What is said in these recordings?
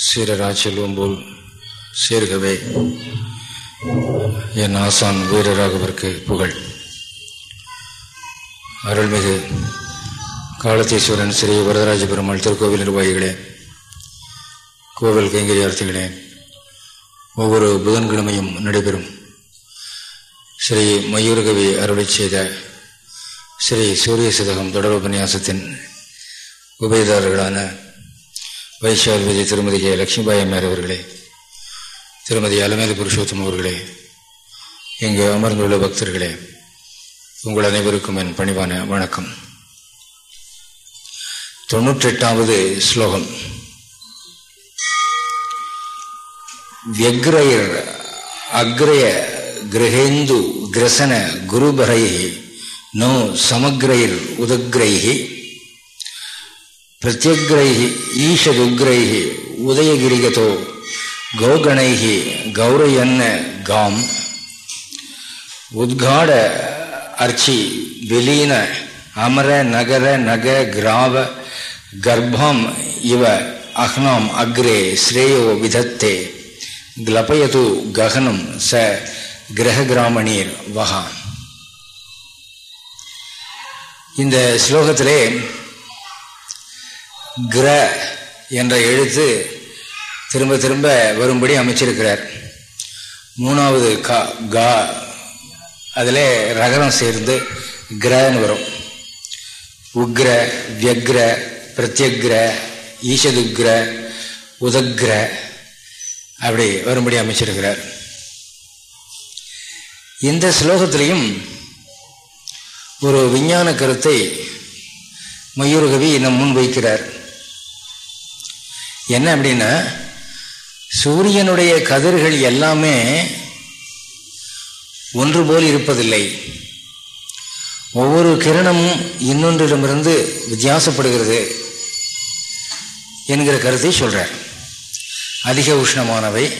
சீரரா செல்வம் போல் சேர்கவே என் ஆசான் வீரராகவருக்கு புகழ். அருள்மிகு காலத்தீஸ்வரன் ஸ்ரீ வரதராஜ பெருமாள் திருக்கோவில் நிர்வாகிகளே கோவில் கைங்கரியார்த்திகளே ஒவ்வொரு புதன்கிழமையும் நடைபெறும் ஸ்ரீ மயூரகவி அருளை செய்த ஸ்ரீ சூரிய சதகம் தொடர் உபன்யாசத்தின் உபயதாரர்களான வைஷால் திருமதி கே. லட்சுமிபாய் அம்மையார் அவர்களே திருமதி அலமேலு புருஷோத்தம் அவர்களே இங்கு அமர்ந்துள்ள பக்தர்களே உங்கள் அனைவருக்கும் என் பணிவான வணக்கம். தொன்னூற்றெட்டாவது ஸ்லோகம். வியக்ரயர் அக்ரய கிரகேந்து கிரசன குருபரை நோ சமக்ரயிர் உதக்ரைஹி பிரத்யக்ரைः ஈஷதுக்ரைः உதயகிரிகதோ கௌகணைः கௌரையன்ன காம் உத்காட அர்ச்சி விலீன அமர நகர நக கிராவ கர்ப்பம் இவ அஹ்னாம் அக்ரே ஸ்ரேயோ விதத்தே கிளபயது ககனம் ச கிரககிராமணீர் வகா இந்த ஸ்லோகத்திலே கிர என்ற எழுத்து திரும்ப திரும்ப வரும்படி அமைச்சிருக்கிறார். மூணாவது கா கா அதில் ரகரம் சேர்ந்து கிரன்னு வரும். உக்ர வியக்ர பிரத்யக்ர ஈஷதுக்ர உதக்ர அப்படி வரும்படி அமைச்சிருக்கிறார். இந்த ஸ்லோகத்திலையும் ஒரு விஞ்ஞான கருத்தை மயூரகவி நம் முன் வைக்கிறார் என்ன அப்படின்னா சூரியனுடைய கதிர்கள் எல்லாமே ஒன்று போல் இருப்பதில்லை. ஒவ்வொரு கிரணமும் இன்னொன்றிடமிருந்து வித்தியாசப்படுகிறது என்கிற கருத்தை சொல்கிறார் அதிக உஷ்ணமானவை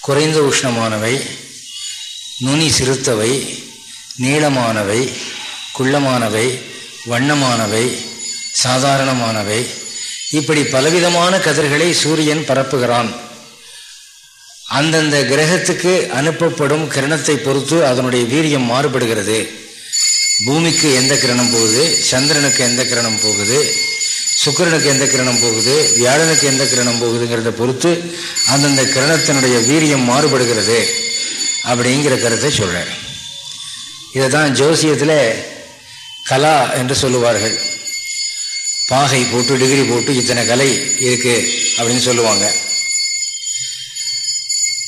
குறைந்த உஷ்ணமானவை நுனி சிறுத்தவை நீளமானவை குள்ளமானவை வண்ணமானவை சாதாரணமானவை இப்படி பலவிதமான கதிர்களை சூரியன் பரப்புகிறான். அந்தந்த கிரகத்துக்கு அனுப்பப்படும் கிரணத்தை பொறுத்து அதனுடைய வீரியம் மாறுபடுகிறது. பூமிக்கு எந்த கிரணம் போகுது? சந்திரனுக்கு எந்த கிரணம் போகுது? சுக்கரனுக்கு எந்த கிரணம் போகுது? வியாழனுக்கு எந்த கிரணம் போகுதுங்கிறத பொறுத்து அந்தந்த கிரணத்தினுடைய வீரியம் மாறுபடுகிறது. அப்படிங்கிற கருத்தை சொல்கிறேன் இதை தான் ஜோசியத்தில் கலா என்று சொல்லுவார்கள். பாகை போட்டு டிகிரி போட்டு இத்தனை கலை இருக்கு அப்படின்னு சொல்லுவாங்க.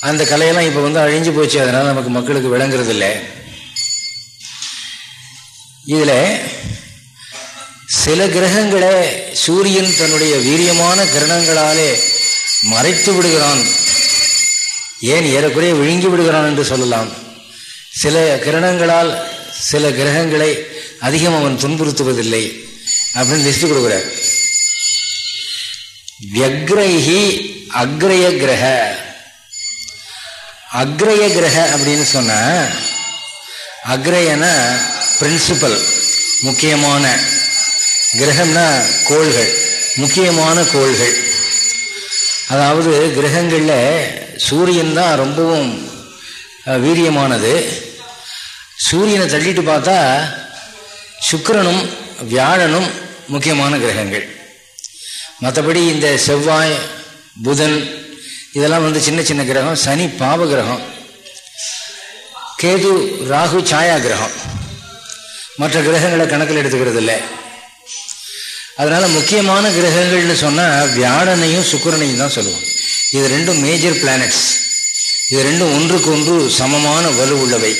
அந்த கலையெல்லாம் இப்போ வந்து அழிஞ்சு போச்சு. அதனால நமக்கு மக்களுக்கு விளங்குறது இல்லை இதில் சில கிரகங்களை சூரியன் தன்னுடைய வீரியமான கிரணங்களாலே மறைத்து விடுகிறான். ஏன் ஏறக்குறைய விழுங்கி விடுகிறான் என்று சொல்லலாம். சில கிரணங்களால் சில கிரகங்களை அதிகம் அவன் துன்புறுத்துவதில்லை. அப்படின்னு லிஸ்ட் கொடுக்குறார். வியக்ரைஹி அக்ரய கிரக. அக்ரய கிரக அப்படின்னு சொன்ன அக்ரயன பிரின்சிபல் முக்கியமான. கிரகம்னா கோள்கள் முக்கியமான கோள்கள். அதாவது கிரகங்களில் சூரியன் தான் ரொம்பவும் வீரியமானது. சூரியனை தள்ளிட்டு பார்த்தா சுக்கரனும் வியாழனும் முக்கியமான கிரகங்கள். மற்றபடி இந்த செவ்வாய் புதன் இதெல்லாம் வந்து சின்ன சின்ன கிரகம் சனி பாவ கிரகம் கேது ராகு சாயா கிரகம். மற்ற கிரகங்களை கணக்கில் எடுத்துக்கிறது இல்லை அதனால் முக்கியமான கிரகங்கள்னு சொன்னால் வியாழனையும் சுக்கரனையும் தான் சொல்லுவோம். இது ரெண்டும் மேஜர் பிளானட்ஸ் இது ரெண்டும் ஒன்றுக்கு ஒன்று சமமான வலு உள்ளவை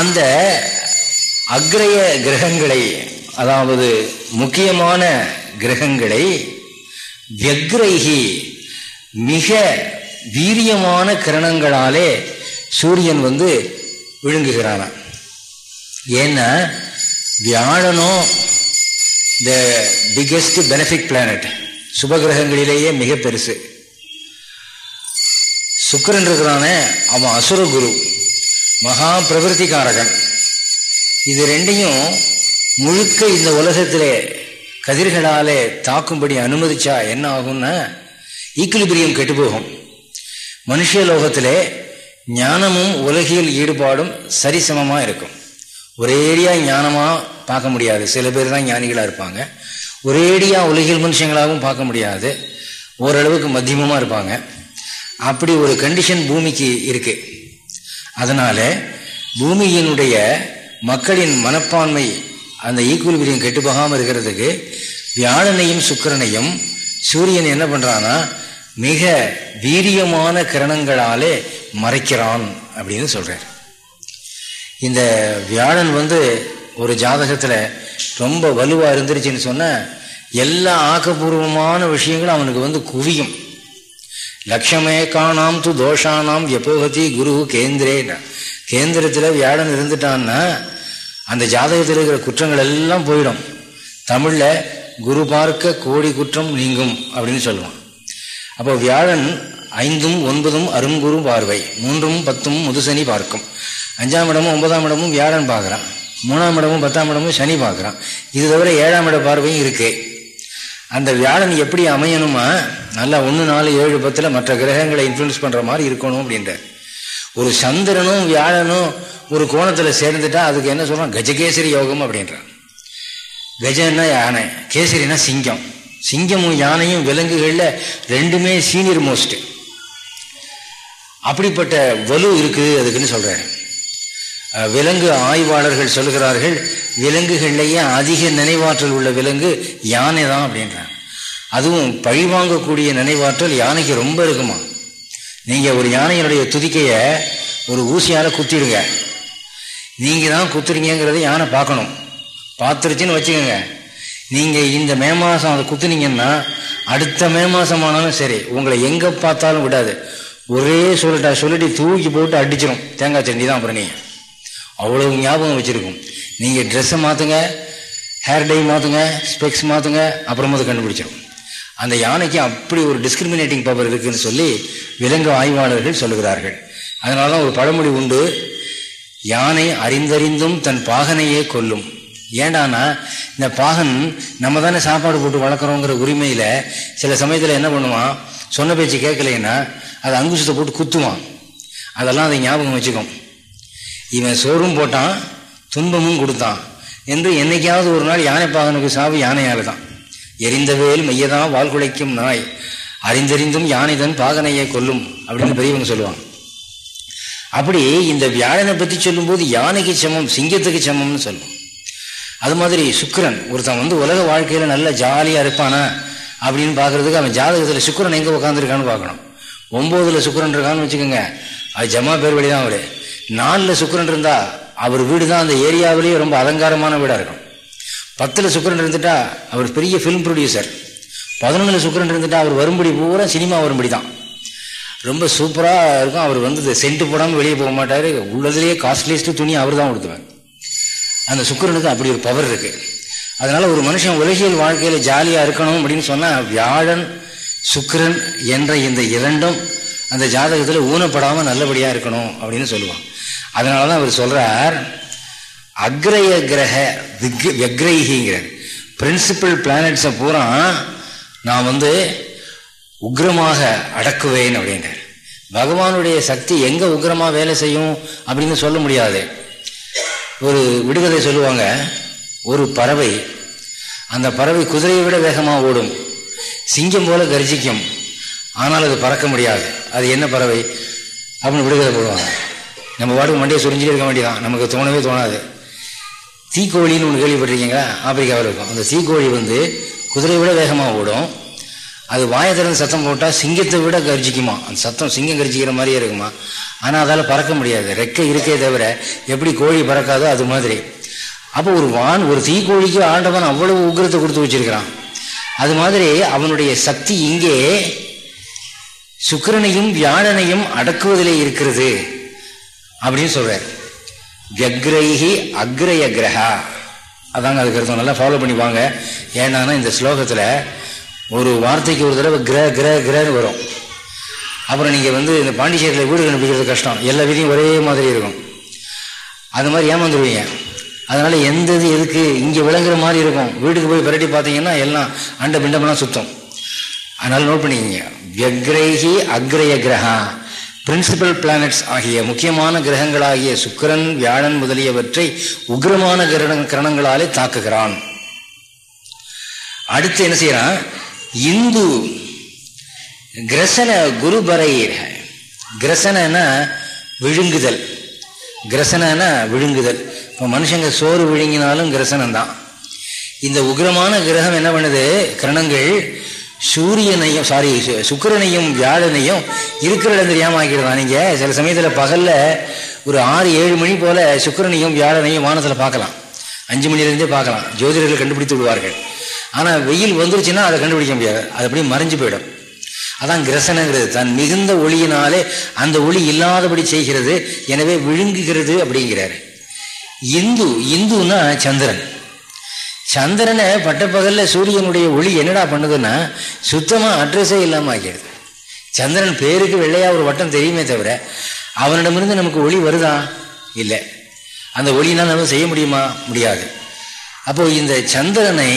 அந்த அக்ரய கிரகங்களை அதாவது முக்கியமான கிரகங்களை வியக்ரைகி மிக வீரியமான கிரணங்களாலே சூரியன் வந்து விழுங்குகிறாராம் ஏன்னா வியாழனும் த பிக்கெஸ்ட் பெனிஃபிட் பிளானட் சுபகிரகங்களிலேயே மிக பெருசு. சுக்கரன் இருக்கிறானே அவன் அசுரகுரு மகா பிரவருத்திகாரகன் இது ரெண்டையும் முழுக்க இந்த உலகத்திலே கதிர்களாலே தாக்கும்படி அனுமதிச்சா என்ன ஆகும்னா ஈக்குலிபிரியம் கெட்டு போகும் மனுஷ லோகத்திலே ஞானமும் உலகியல் ஈடுபாடும் சரிசமமாக இருக்கும். ஒரேடியாக ஞானமாக பார்க்க முடியாது. சில பேர் தான் ஞானிகளாக இருப்பாங்க. ஒரேடியாக உலகியல் மனுஷங்களாகவும் பார்க்க முடியாது. ஓரளவுக்கு மத்தியமமாக இருப்பாங்க. அப்படி ஒரு கண்டிஷன் பூமிக்கு இருக்குது அதனால் பூமியினுடைய மக்களின் மனப்பான்மை அந்த ஈக்குவல் கெட்டு போகாமல் இருக்கிறதுக்கு வியாழனையும் சுக்கரனையும் சூரியன் என்ன பண்ணுறான்னா மிக வீரியமான கிரணங்களாலே மறைக்கிறான் அப்படின்னு சொல்கிறார் இந்த வியாழன் வந்து ஒரு ஜாதகத்தில் ரொம்ப வலுவாக இருந்துருச்சுன்னு சொன்ன எல்லா ஆக்கப்பூர்வமான விஷயங்களும் அவனுக்கு வந்து குவியும். லட்சமே காணாம் து தோஷானாம் எப்போகதி குரு கேந்திரேன்னா கேந்திரத்தில் வியாழன் இருந்துட்டான்னா அந்த ஜாதகத்தில் இருக்கிற குற்றங்கள் எல்லாம் போயிடும். தமிழில் குரு பார்க்க கோடி குற்றம் நீங்கும் அப்படின்னு சொல்லுவான் அப்போ வியாழன் ஐந்தும் ஒன்பதும் அருங்குரு பார்வை மூன்றும் பத்தும் முதுசனி பார்க்கும். அஞ்சாம் இடமும் ஒன்பதாம் இடமும் வியாழன் பார்க்குறான். மூணாம் இடமும் பத்தாம் இடமும் சனி பார்க்குறான். இது தவிர ஏழாம் இட பார்வையும் இருக்கு. அந்த வியாழன் எப்படி அமையணுமா? நல்லா ஒன்று நாலு ஏழு பத்தில் மற்ற கிரகங்களை இன்ஃப்ளூயன்ஸ் பண்ணுற மாதிரி இருக்கணும் அப்படின்ற ஒரு சந்திரனும் வியாழனும் ஒரு கோணத்தில் சேர்ந்துட்டா அதுக்கு என்ன சொல்கிறான் கஜகேசரி யோகம் அப்படின்றான் கஜன்னா யானை கேசரினா சிங்கம். சிங்கமும் யானையும் விலங்குகளில் ரெண்டுமே சீனியர் மோஸ்ட் அப்படிப்பட்ட வலு இருக்குது அதுக்குன்னு சொல்கிறாரு விலங்கு ஆய்வாளர்கள் சொல்கிறார்கள் விலங்குகள்லேயே அதிக நினைவாற்றல் உள்ள விலங்கு யானை தான் அப்படின்றாங்க. அதுவும் பழிவாங்கக்கூடிய நினைவாற்றல் யானைக்கு ரொம்ப இருக்குமா? நீங்கள் ஒரு யானையினுடைய துதிக்கையை ஒரு ஊசியால் குத்திடுங்க. நீங்கள் தான் குத்துறீங்கிறத யானை பார்க்கணும். பார்த்துருச்சுன்னு வச்சுக்கோங்க. நீங்கள் இந்த மே மாதம் அதை குத்துனீங்கன்னா அடுத்த மே மாதம் ஆனாலும் சரி உங்களை எங்கே பார்த்தாலும் விடாது. ஒரே சொல்லட்டா சொல்லிட்டு தூக்கி போட்டு அடிச்சிடும் தேங்காய் சட்னி தான் அப்புறம் நீங்கள் அவ்வளோ ஞாபகம் வச்சுருக்கும். நீங்கள் ட்ரெஸ்ஸை மாற்றுங்க ஹேர் டை மாற்றுங்க ஸ்பெக்ஸ் மாற்றுங்க அப்புறமா அதை கண்டுபிடிச்சிடும் அந்த யானைக்கு அப்படி ஒரு டிஸ்கிரிமினேட்டிங் பவர் இருக்குதுன்னு சொல்லி விலங்கு ஆய்வாளர்கள் சொல்லுகிறார்கள். அதனால தான் ஒரு பழமொழி உண்டு. யானை அறிந்தறிந்தும் தன் பாகனையே கொல்லும். ஏண்டானா இந்த பாகன் நம்ம தானே சாப்பாடு போட்டு வளர்க்குறோங்கிற உரிமையில் சில சமயத்தில் என்ன பண்ணுவான்? சொன்ன பேச்சு கேட்கலைன்னா அதை அங்குசத்தை போட்டு குத்துவான். அதெல்லாம் அதை ஞாபகம் வச்சுக்கும். இவன் சோறும் போட்டான் துன்பமும் கொடுத்தான். என்று என்னைக்காவது ஒரு நாள் யானை பாகனுக்கு சாவு யானையால் தான் எரிந்தவேல் மையதான் வாழ்குலைக்கும் நாய். அறிந்தறிந்தும் யானை தன் பாகனையை கொல்லும் அப்படின்னு பெரியவங்க சொல்லுவான் அப்படி இந்த வியாழனை பற்றி சொல்லும்போது யானைக்கு சமம் சிங்கத்துக்கு சமம்னு சொல்லும். அது மாதிரி சுக்கரன் ஒருத்தன் வந்து உலக வாழ்க்கையில் நல்ல ஜாலியாக இருப்பானா அப்படின்னு பார்க்குறதுக்கு அவன் ஜாதகத்தில் சுக்கரன் எங்கே உட்காந்துருக்கான்னு பார்க்கணும். ஒம்போதுல சுக்கரன் இருக்கான்னு வச்சுக்கோங்க. அது ஜமா பேர் வழி தான் அவர். நாலில் சுக்கரன் இருந்தால் அவர் வீடு தான் அந்த ஏரியாவிலேயே ரொம்ப அலங்காரமான வீடாக இருக்கும். பத்தில் சுக்கரன் இருந்துட்டா அவர் பெரிய ஃபிலிம் ப்ரொடியூசர் பதினொன்றில் சுக்கரன் இருந்துட்டா அவர் வரும்படி பூரா சினிமா வரும்படி தான் ரொம்ப சூப்பராக இருக்கும். அவர் வந்து சென்ட்டு போடாமல் வெளியே போக மாட்டார். உள்ளதுலேயே காஸ்ட்லியஸ்ட்டு துணி அவர் தான் கொடுத்துவேன் அந்த சுக்கரனுக்கு அப்படி ஒரு பவர் இருக்கு. அதனால ஒரு மனுஷன் உலகியல் வாழ்க்கையில் ஜாலியாக இருக்கணும் அப்படின்னு சொன்னால் வியாழன் சுக்கரன் என்ற இந்த இரண்டும் அந்த ஜாதகத்தில் ஊனப்படாமல் நல்லபடியாக இருக்கணும் அப்படின்னு சொல்லுவான். அதனால தான் அவர் சொல்கிறார் அக்ரய கிரக வெக்ரைகிங்கிறார் பிரின்சிபல் பிளானட்ஸை பூரா நான் வந்து உக்ரமாக அடக்குவேன் அப்படின்றார். பகவானுடைய சக்தி எங்கே உக்ரமாக வேலை செய்யும் அப்படின்னு சொல்ல முடியாது. ஒரு விடுகதை சொல்லுவாங்க ஒரு பறவை அந்த பறவை குதிரையை விட வேகமாக ஓடும். சிங்கம் போல கர்ஜிக்கும். ஆனால் அது பறக்க முடியாது. அது என்ன பறவை? அப்படின்னு விடுகதை போடுவாங்க. நம்ம பாட்டுக்கு மண்டியை சுரிஞ்சிட்டு இருக்க வேண்டியதான் நமக்கு தோணவே தோணாது. தீக்கோழின்னு ஒன்று கேள்விப்பட்டிருக்கீங்களா? ஆப்பிரிக்காவில் இருக்கும். அந்த தீக்கோழி வந்து குதிரையை விட வேகமாக ஓடும். அது வாயத்திலிருந்து திறந்து சத்தம் போட்டால் சிங்கத்தை விட கர்ஜிக்குமா? அந்த சத்தம் சிங்கம் கர்ஜிக்கிற மாதிரியே இருக்குமா? ஆனால் அதால் பறக்க முடியாது. ரெக்கை இருக்கே தவிர எப்படி கோழி பறக்காதோ அது மாதிரி. அப்போ ஒரு வான் ஒரு தீக்கோழிக்கு ஆண்டவன் அவ்வளவு உக்கிரத்தை கொடுத்து வச்சிருக்கிறான். அது மாதிரி அவனுடைய சக்தி இங்கே சுக்கரனையும் வியாழனையும் அடக்குவதிலே இருக்கிறது அப்படின்னு சொல்றார். வியக்ரைஹி அக்ரய கிரகா அதாங்க அதுக்கு அர்த்தம். நல்லா ஃபாலோ பண்ணி வாங்க. ஏன்னா இந்த ஸ்லோகத்தில் ஒரு வார்த்தைக்கு ஒரு தடவை கிர கிர கிரன்னு வரும். அப்புறம் நீங்கள் வந்து இந்த பாண்டிச்சேரியில் வீடு கண்டுபிடிக்கிறது கஷ்டம். எல்லா வீதியும் ஒரே மாதிரி இருக்கும். அது மாதிரி ஏமாந்துருவீங்க. அதனால் எந்த இது எதுக்கு? இங்கே விளங்குற மாதிரி இருக்கும். வீட்டுக்கு போய் விரட்டி பார்த்தீங்கன்னா எல்லாம் அண்ட பிண்டமெல்லாம் சுத்தம். அதனால் நோட் பண்ணிக்கிங்க. வியக்ரேகி அக்ரய கிரகா பிரின்சிபல் பிளானட்ஸ் ஆகிய முக்கியமான கிரகங்களாகிய சுக்கரன் வியாழன் முதலியவற்றை உக்ரமான கிரண கிரணங்களாலே தாக்குகிறான். அடுத்து என்ன செய்யறான்? இந்து கிரசன குருபரை கிரசன விழுங்குதல். கிரசன விழுங்குதல். இப்போ மனுஷங்க சோறு விழுங்கினாலும் கிரசனம் தான் இந்த உக்ரமான கிரகம் என்ன பண்ணுது? கிரணங்கள் சூரியனையும் சாரி சுக்கரனையும் வியாழனையும் இருக்கிற இடம் தெரியாமல் ஆக்கிடுதா நீங்கள் சில சமயத்தில் பகலில் ஒரு ஆறு ஏழு மணி போல் சுக்கரனையும் வியாழனையும் வானத்தில் பார்க்கலாம். அஞ்சு மணிலேருந்தே பார்க்கலாம். ஜோதிடர்கள் கண்டுபிடித்து விடுவார்கள். ஆனால் வெயில் வந்துருச்சுன்னா அதை கண்டுபிடிக்க முடியாது. அது அப்படியே மறைஞ்சு போயிடும். அதான் கிரசனங்கிறது. தன் மிகுந்த ஒளியினாலே அந்த ஒளி இல்லாதபடி செய்கிறது எனவே விழுங்குகிறது அப்படிங்கிறாரு. இந்து இந்துன்னா சந்திரன். சந்திரனை பட்டப்பகலில் சூரியனுடைய ஒளி என்னடா பண்ணுதுன்னா சுத்தமாக அட்ரஸே இல்லாமல் ஆகிடுது. சந்திரன் பேருக்கு வெள்ளையாக ஒரு வட்டம் தெரியுமே தவிர அவனிடமிருந்து நமக்கு ஒளி வருதா? இல்லை. அந்த ஒளினால் நம்ம செய்ய முடியுமா? முடியாது. அப்போது இந்த சந்திரனை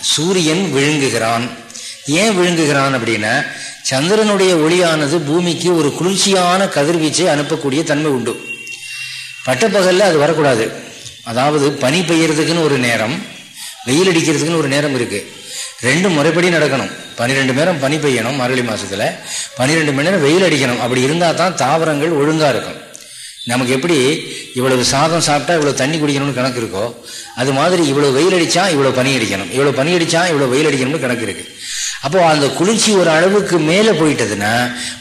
சூரியன் விழுங்குகிறான். ஏன் விழுங்குகிறான் அப்படின்னா சந்திரனுடைய ஒளியானது பூமிக்கு ஒரு குளிர்ச்சியான கதிர்வீச்சை அனுப்பக்கூடிய தன்மை உண்டு. பட்டப்பகலில் அது வரக்கூடாது. அதாவது பனி பெய்யறதுக்குன்னு ஒரு நேரம் வெயில் அடிக்கிறதுக்குன்னு ஒரு நேரம் இருக்குது ரெண்டு முறைப்படி நடக்கணும். பன்னிரெண்டு நேரம் பனி பெய்யணும் மார்கழி மாதத்தில் பன்னிரெண்டு மணி நேரம் வெயில் அடிக்கணும். அப்படி இருந்தால் தான் தாவரங்கள் ஒழுங்காக இருக்கும். நமக்கு எப்படி இவ்வளவு சாதம் சாப்பிட்டா இவ்வளவு தண்ணி குடிக்கணும்னு கணக்கு இருக்கோ அது மாதிரி இவ்வளவு வெயில் அடிச்சா இவ்வளவு பனி அடிக்கணும். இவ்வளவு பனி அடிச்சா இவ்வளவு வெயில் அடிக்கணும்னு கணக்கு இருக்கு. அப்போ அந்த குளிர்ச்சி ஒரு அளவுக்கு மேலே போயிட்டதுன்னா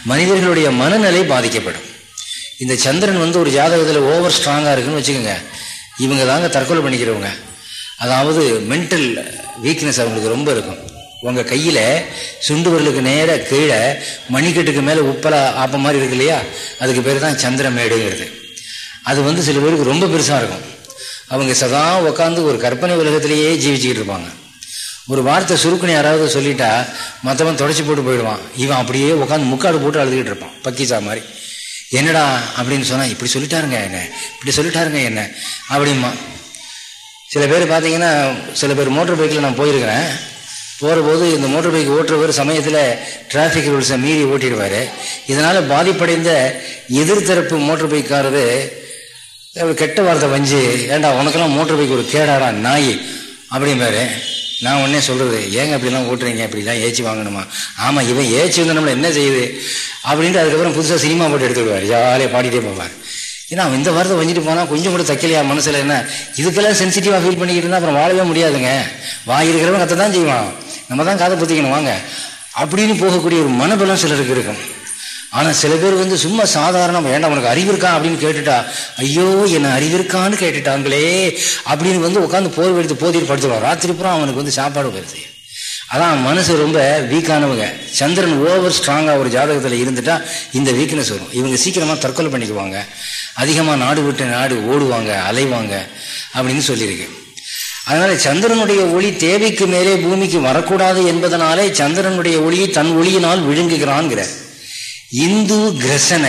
மனிதர்களுடைய மனநிலை பாதிக்கப்படும். இந்த சந்திரன் வந்து ஒரு ஜாதகத்தில் ஓவர் ஸ்ட்ராங்காக இருக்குன்னு வச்சுக்கோங்க. இவங்க தாங்க தற்கொலை பண்ணிக்கிறவங்க. அதாவது மென்டல் வீக்னஸ் அவங்களுக்கு ரொம்ப இருக்கும். உங்கள் கையில் சுண்டு வரலுக்கு நேராக கீழே மணிக்கட்டுக்கு மேலே உப்பல ஆப்ப மாதிரி இருக்கு இல்லையா? அதுக்கு பேர் தான் சந்திரமேடுங்கிறது அது வந்து சில பேருக்கு ரொம்ப பெருசாக இருக்கும். அவங்க சதா உட்காந்து ஒரு கற்பனை உலகத்திலேயே ஜீவிச்சுக்கிட்டு இருப்பாங்க. ஒரு வார்த்தை சுருக்குன்னு யாராவது சொல்லிட்டா மற்றவன் தொடச்சி போட்டு போயிடுவான். இவன் அப்படியே உட்காந்து முக்காடு போட்டு அழுதுகிட்டு இருப்பான். பக்கீசா மாதிரி. என்னடா அப்படின்னு சொன்னால் இப்படி சொல்லிட்டாருங்க என்ன? இப்படி சொல்லிட்டாருங்க என்ன? அப்படிமா சில பேர் பார்த்தீங்கன்னா சில பேர் மோட்டர் பைக்கில் நான் போயிருக்கிறேன். போகிறபோது இந்த மோட்டர் பைக் ஓட்டுறவர் சமயத்தில் டிராஃபிக் ரூல்ஸை மீறி ஓட்டிடுவார். இதனால் பாதிப்படைந்த எதிர்த்தரப்பு மோட்டர் பைக்காரரு கெட்ட வார்த்தை வஞ்சு ஏண்டா உனக்கெல்லாம் மோட்டர் பைக் ஒரு கேடாடா நாய். அப்படிம்பாரு. நான் உடனே சொல்கிறது ஏங்க அப்படிலாம் ஓட்டுறீங்க? அப்படிலாம் ஏச்சி வாங்கணுமா? ஆமாம் இவன் ஏச்சி வந்து நம்மளை என்ன செய்யுது? அப்படின்ட்டு அதுக்கப்புறம் புதுசாக சினிமா போட்டு எடுத்துக்கிடுவார் ஜாலியாக பாடிட்டே போவார். ஏன்னா அவன் இந்த வாரத்தை வஞ்சிட்டு போனால் கொஞ்சம் கூட தைக்கலையா மனசில் என்ன? இதுக்கெல்லாம் சென்சிட்டிவாக ஃபீல் பண்ணிக்கிட்டு இருந்தால் அப்புறம் வாழவே முடியாதுங்க. வாய் இருக்கிறவன் கற்று தான் செய்வான். நம்ம தான் காதை பற்றிக்கணும் வாங்க. அப்படின்னு போகக்கூடிய ஒரு மனபலம் சிலருக்கு இருக்கும். ஆனால் சில பேர் வந்து சும்மா சாதாரணம் வேண்டாம் உனக்கு அறிவு இருக்கா? அப்படின்னு கேட்டுட்டா ஐயோ என்ன அறிவு இருக்கான்னு கேட்டுட்டாங்களே. அப்படின்னு வந்து உட்காந்து போர் எடுத்து போதிட்டு படுத்துருவான். ராத்திரி பூரா அவனுக்கு வந்து சாப்பாடு வருது அதான் மனசு ரொம்ப வீக்கானவங்க சந்திரன் ஓவர் ஸ்ட்ராங்காக ஒரு ஜாதகத்தில் இருந்துட்டா இந்த வீக்னஸ் வரும். இவங்க சீக்கிரமாக தற்கொலை பண்ணிக்குவாங்க. அதிகமாக நாடு விட்டு நாடு ஓடுவாங்க அலைவாங்க அப்படின்னு சொல்லியிருக்கு. அதனால சந்திரனுடைய ஒளி தேவைக்கு மேலே பூமிக்கு வரக்கூடாது என்பதனாலே சந்திரனுடைய ஒளியை தன் ஒளியினால் விழுங்குகிறான்ங்கிற இந்து கிரசன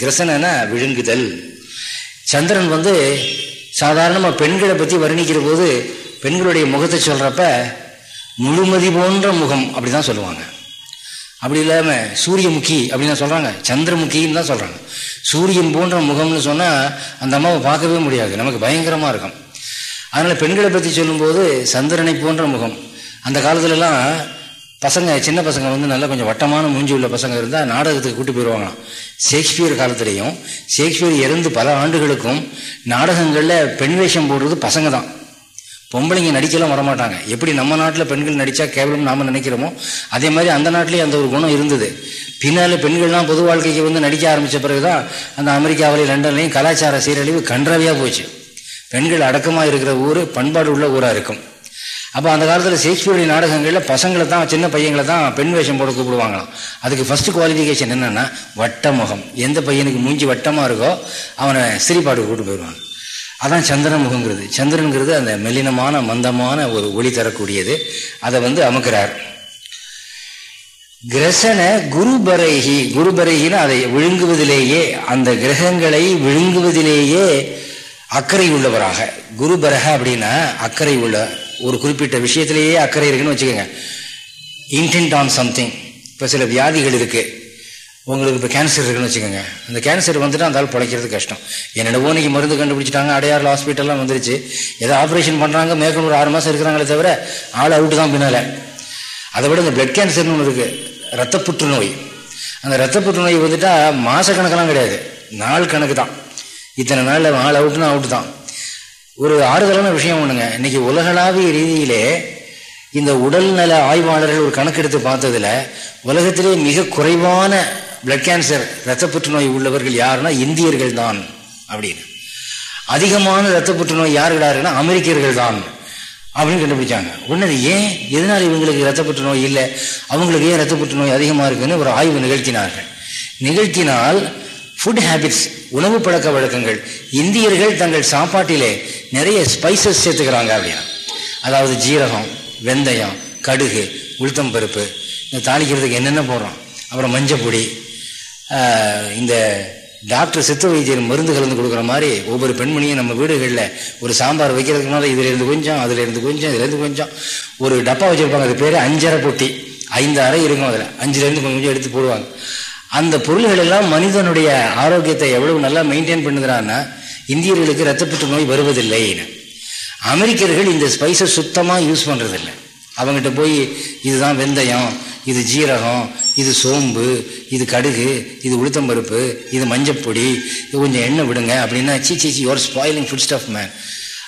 கிரசன விழுங்குதல். சந்திரன் வந்து சாதாரணமாக பெண்களை பற்றி வர்ணிக்கிற போது பெண்களுடைய முகத்தை சொல்கிறப்ப முழுமதி போன்ற முகம் அப்படிதான் சொல்லுவாங்க. அப்படி இல்லாமல் சூரியமுகி அப்படின்னு தான் சொல்கிறாங்க சந்திரமுகின்னு தான் சொல்கிறாங்க சூரியன் போன்ற முகம்னு சொன்னால் அந்த அம்மாவை பார்க்கவே முடியாது. நமக்கு பயங்கரமாக இருக்கும். அதனால் பெண்களை பற்றி சொல்லும்போது சந்திரனை போன்ற முகம். அந்த காலத்துலலாம் பசங்க சின்ன பசங்க வந்து நல்லா கொஞ்சம் வட்டமான மூஞ்சி உள்ள பசங்க இருந்தால் நாடகத்துக்கு கூட்டி போயிடுவாங்களாம் ஷேக்ஸ்பியர் காலத்திலையும் ஷேக்ஸ்பியர் இறந்து பல ஆண்டுகளுக்கும் நாடகங்களில் பெண் வேஷம் போடுறது பசங்க தான் பொம்பளைங்க நடிக்கலாம் வரமாட்டாங்க. எப்படி நம்ம நாட்டில் பெண்கள் நடித்தா கேவலம் நாம் நினைக்கிறோமோ அதே மாதிரி அந்த நாட்டிலேயே அந்த ஒரு குணம் இருந்தது. பின்னால் பெண்கள்லாம் பொது வாழ்க்கைக்கு வந்து நடிக்க ஆரம்பித்த பிறகு தான் அந்த அமெரிக்காவிலையும் லண்டன்லையும் கலாச்சார சீரழிவு கன்றவையாக போச்சு. பெண்கள் அடக்கமாக இருக்கிற ஊர் பண்பாடு உள்ள ஊராக இருக்கும். அப்போ அந்த காலத்தில் ஷேக்ஸ்பியருடைய நாடகங்களில் பசங்களை தான் சின்ன பையங்களை தான் பெண் வேஷம் போட கூப்பிடுவாங்களாம். அதுக்கு ஃபர்ஸ்ட் குவாலிஃபிகேஷன் என்னென்னா வட்ட முகம் எந்த பையனுக்கு மூஞ்சி வட்டமாக இருக்கோ அவனை சிரிப்பாடு கூட்டு போயிடுவாங்க. அதான் சந்திர முகங்கிறது சந்திரனுங்கிறது அந்த மெலினமான மந்தமான ஒரு ஒளி தரக்கூடியது. அதை வந்து அமுக்கிறார். கிரசன அக்கறை உள்ளவராக. குருபரக அப்படின்னா அக்கறை உள்ள ஒரு குறிப்பிட்ட விஷயத்திலேயே அக்கறை இருக்குன்னு வச்சுக்கோங்க. இன்டென்ட் ஆன் சம்திங் இப்போ சில வியாதிகள் இருக்குது உங்களுக்கு இப்போ கேன்சர் இருக்குன்னு வச்சுக்கோங்க. அந்த கேன்சர் வந்துட்டு அந்த ஆள் பிழைக்கிறது கஷ்டம். என்னென்னவோ இன்னைக்கு மருந்து கண்டுபிடிச்சிட்டாங்க. அடையாறு ஹாஸ்பிட்டல்லாம் வந்துருச்சு. ஏதோ ஆப்ரேஷன் பண்ணுறாங்க மேற்கொண்டு ஒரு ஆறு மாதம் இருக்கிறாங்களே தவிர ஆள் அவுட்டு தான் பின்னால். அதை விட இந்த பிளட் கேன்சர்னு ஒன்று இருக்குது ரத்த புற்றுநோய் அந்த ரத்த புற்றுநோய் வந்துட்டால் மாத கணக்கெல்லாம் கிடையாது. நாள் கணக்கு தான். இத்தனை நாளில் ஆள் அவுட்டுனா அவுட்டு தான். ஒரு ஆறுதலான விஷயம் ஒன்றுங்க இன்னைக்கு உலகளாவிய ரீதியிலே இந்த உடல்நல ஆய்வாளர்கள் ஒரு கணக்கெடுத்து பார்த்ததுல உலகத்திலே மிக குறைவான பிளட் கேன்சர் இரத்த புற்றுநோய் உள்ளவர்கள் யாருன்னா இந்தியர்கள் தான் அப்படின்னு. அதிகமான ரத்த புற்றுநோய் யாருடாருன்னா அமெரிக்கர்கள் தான் அப்படின்னு கண்டுபிடிச்சாங்க. உடனே ஏன்? எதனால் இவங்களுக்கு இரத்த புற்றுநோய் இல்லை? அவங்களுக்கு ஏன் ரத்த புற்றுநோய் அதிகமாக இருக்குன்னு ஒரு ஆய்வு நிகழ்த்தினார்கள். நிகழ்த்தினால் ஃபுட் ஹேபிட்ஸ் உணவு பழக்க வழக்கங்கள். இந்தியர்கள் தங்கள் சாப்பாட்டிலே நிறைய ஸ்பைசஸ் சேர்த்துக்கிறாங்க அப்படின்னா. அதாவது ஜீரகம் வெந்தயம் கடுகு உளுத்தம் பருப்பு இந்த தாளிக்கிறதுக்கு என்னென்ன போடுறோம்? அப்புறம் மஞ்சப்பொடி இந்த டாக்டர் சித்த வைத்தியர் மருந்து கலந்து கொடுக்குற மாதிரி ஒவ்வொரு பெண்மணியும் நம்ம வீடுகளில் ஒரு சாம்பார் வைக்கிறதுக்கு முன்னால் இதில் கொஞ்சம் அதுலேருந்து கொஞ்சம் இதுலேருந்து கொஞ்சம். ஒரு டப்பா வச்சுருப்பாங்க அது பேர் அஞ்சரை பொட்டி. ஐந்து அறை இருக்கும் அதில். அஞ்சுலேருந்து கொஞ்சம் கொஞ்சம் எடுத்து போடுவாங்க. அந்த பொருள்கள் எல்லாம் மனிதனுடைய ஆரோக்கியத்தை எவ்வளவு நல்லா மெயின்டைன் பண்ணுகிறான்னா இந்தியர்களுக்கு ரத்த புற்றுநோய் வருவதில்லை அமெரிக்கர்கள் இந்த ஸ்பைஸை சுத்தமாக யூஸ் பண்ணுறதில்லை அவங்ககிட்ட போய் இதுதான் வெந்தயம் இது ஜீரகம் இது சோம்பு இது கடுகு இது உளுத்தம்பருப்பு இது மஞ்சப்பொடி இது கொஞ்சம் எண்ணெய் விடுங்க அப்படின்னா see see your spoiling food stuff man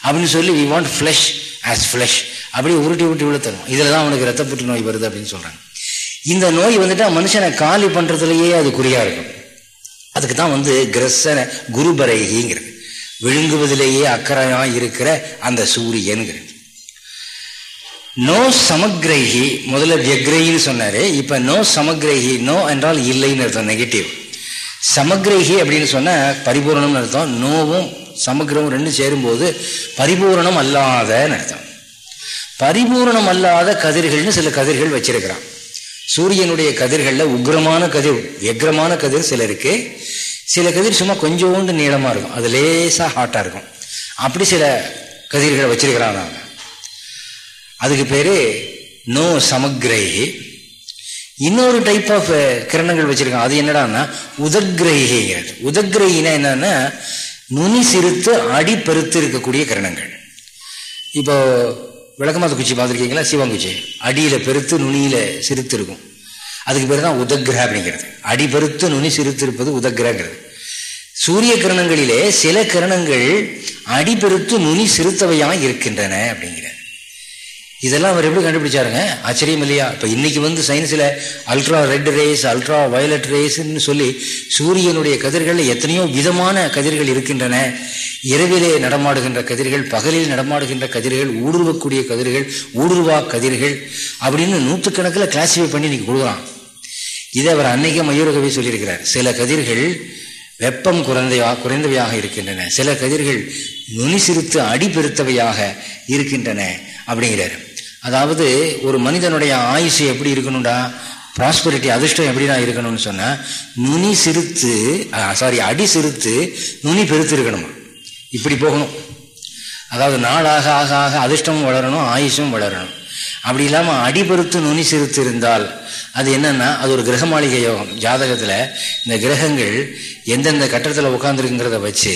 அப்படின்னு சொல்லி we want flush as flush அப்படியே உருட்டி உருட்டி உள்ள தரும் இதில் தான் அவனுக்கு ரத்த நோய் வருது அப்படின்னு சொல்கிறாங்க இந்த நோய் வந்துட்டா மனுஷனை காலி பண்ணுறதுலையே அது குறியா இருக்கும். அதுக்கு தான் வந்து கிரசன குருபரைகிங்கிறது. விழுங்குவதிலேயே அக்கறையாக இருக்கிற அந்த சூரியன்கிறது. நோ சமக்ரஹி முதல்ல வியக்ரைன்னு சொன்னாரு. இப்ப நோ சமக்ரகி நோ என்றால் இல்லைன்னு அர்த்தம் நெகட்டிவ் சமக்ரஹி அப்படின்னு சொன்ன பரிபூரணம்னு அர்த்தம். நோவும் சமக்கிரமும் ரெண்டும் சேரும்போது பரிபூரணம் அல்லாதன்னு அர்த்தம். பரிபூரணம் அல்லாத கதிர்கள்னு சில கதிர்கள் வச்சிருக்கிறான். சூரியனுடைய கதிர்களில் உக்ரமான கதிர் எக்ரமான கதிர் சில இருக்கு. சில கதிர் சும்மா கொஞ்சோண்டு நீளமாக இருக்கும். அது லேசாக ஹாட்டாக இருக்கும். அப்படி சில கதிர்களை வச்சிருக்கிறான் நாங்கள் அதுக்கு பேர் நோ சமக்ரைஹி. இன்னொரு டைப் ஆஃப் கிரணங்கள் வச்சிருக்காங்க. அது என்னடான்னா உதக்ரைகிறது உதக்ரைனா என்னன்னா நுனி சிறுத்து அடி பெருத்து இருக்கக்கூடிய கிரணங்கள். இப்போ விளக்கமாத்து குச்சி பார்த்துருக்கீங்களா? சிவங்குச்சி அடியில் பெருத்து நுனியில் சிரித்து இருக்கும் அதுக்கு பேர் தான் உதக்ர அப்படிங்கிறது. அடி பெருத்து நுனி சிறுத்து இருப்பது உதக்ரங்கிறது சூரிய கிரணங்களிலே சில கிரணங்கள் அடிபெருத்து நுனி சிறுத்தவையாக இருக்கின்றன அப்படிங்கிற. இதெல்லாம் அவர் எப்படி கண்டுபிடிச்சாருங்க? ஆச்சரியம் இல்லையா? இப்போ இன்னைக்கு வந்து சயின்ஸில் ultra red rays ultra violet ரேஸ்ன்னு சொல்லி சூரியனுடைய கதிர்களில் எத்தனையோ விதமான கதிர்கள் இருக்கின்றன. இரவிலே நடமாடுகின்ற கதிர்கள் பகலில் நடமாடுகின்ற கதிர்கள் ஊடுருவக்கூடிய கதிர்கள் ஊடுருவா கதிர்கள் அப்படின்னு நூற்றுக்கணக்கில் கிளாசிஃபை பண்ணி இன்னைக்கு கொடுக்குறான். இதை அவர் அன்னைக்கே மயூரகவி சொல்லியிருக்கிறார். சில கதிர்கள் வெப்பம் குறைந்தையா குறைந்தவையாக இருக்கின்றன. சில கதிர்கள் நுனி சிறுத்து அடிபெருத்தவையாக இருக்கின்றன அப்படிங்கிறார். அதாவது ஒரு மனிதனுடைய ஆயுசு எப்படி இருக்கணும்டா? ப்ராஸ்பரிட்டி அதிர்ஷ்டம் எப்படிடா இருக்கணும்னு சொன்னால் நுனி சிறுத்து சாரி அடி சிறுத்து நுனி பெருத்து இருக்கணுமா? இப்படி போகணும். அதாவது நாளாக ஆக ஆக அதிர்ஷ்டமும் வளரணும் ஆயுஷும் வளரணும். அப்படி இல்லாமல் அடிபெருத்து நுனி சிறுத்து இருந்தால் அது என்னன்னா அது ஒரு கிரக மாளிகை யோகம். ஜாதகத்தில் இந்த கிரகங்கள் எந்தெந்த கட்டத்தில் உட்காந்துருக்குங்கிறத வச்சு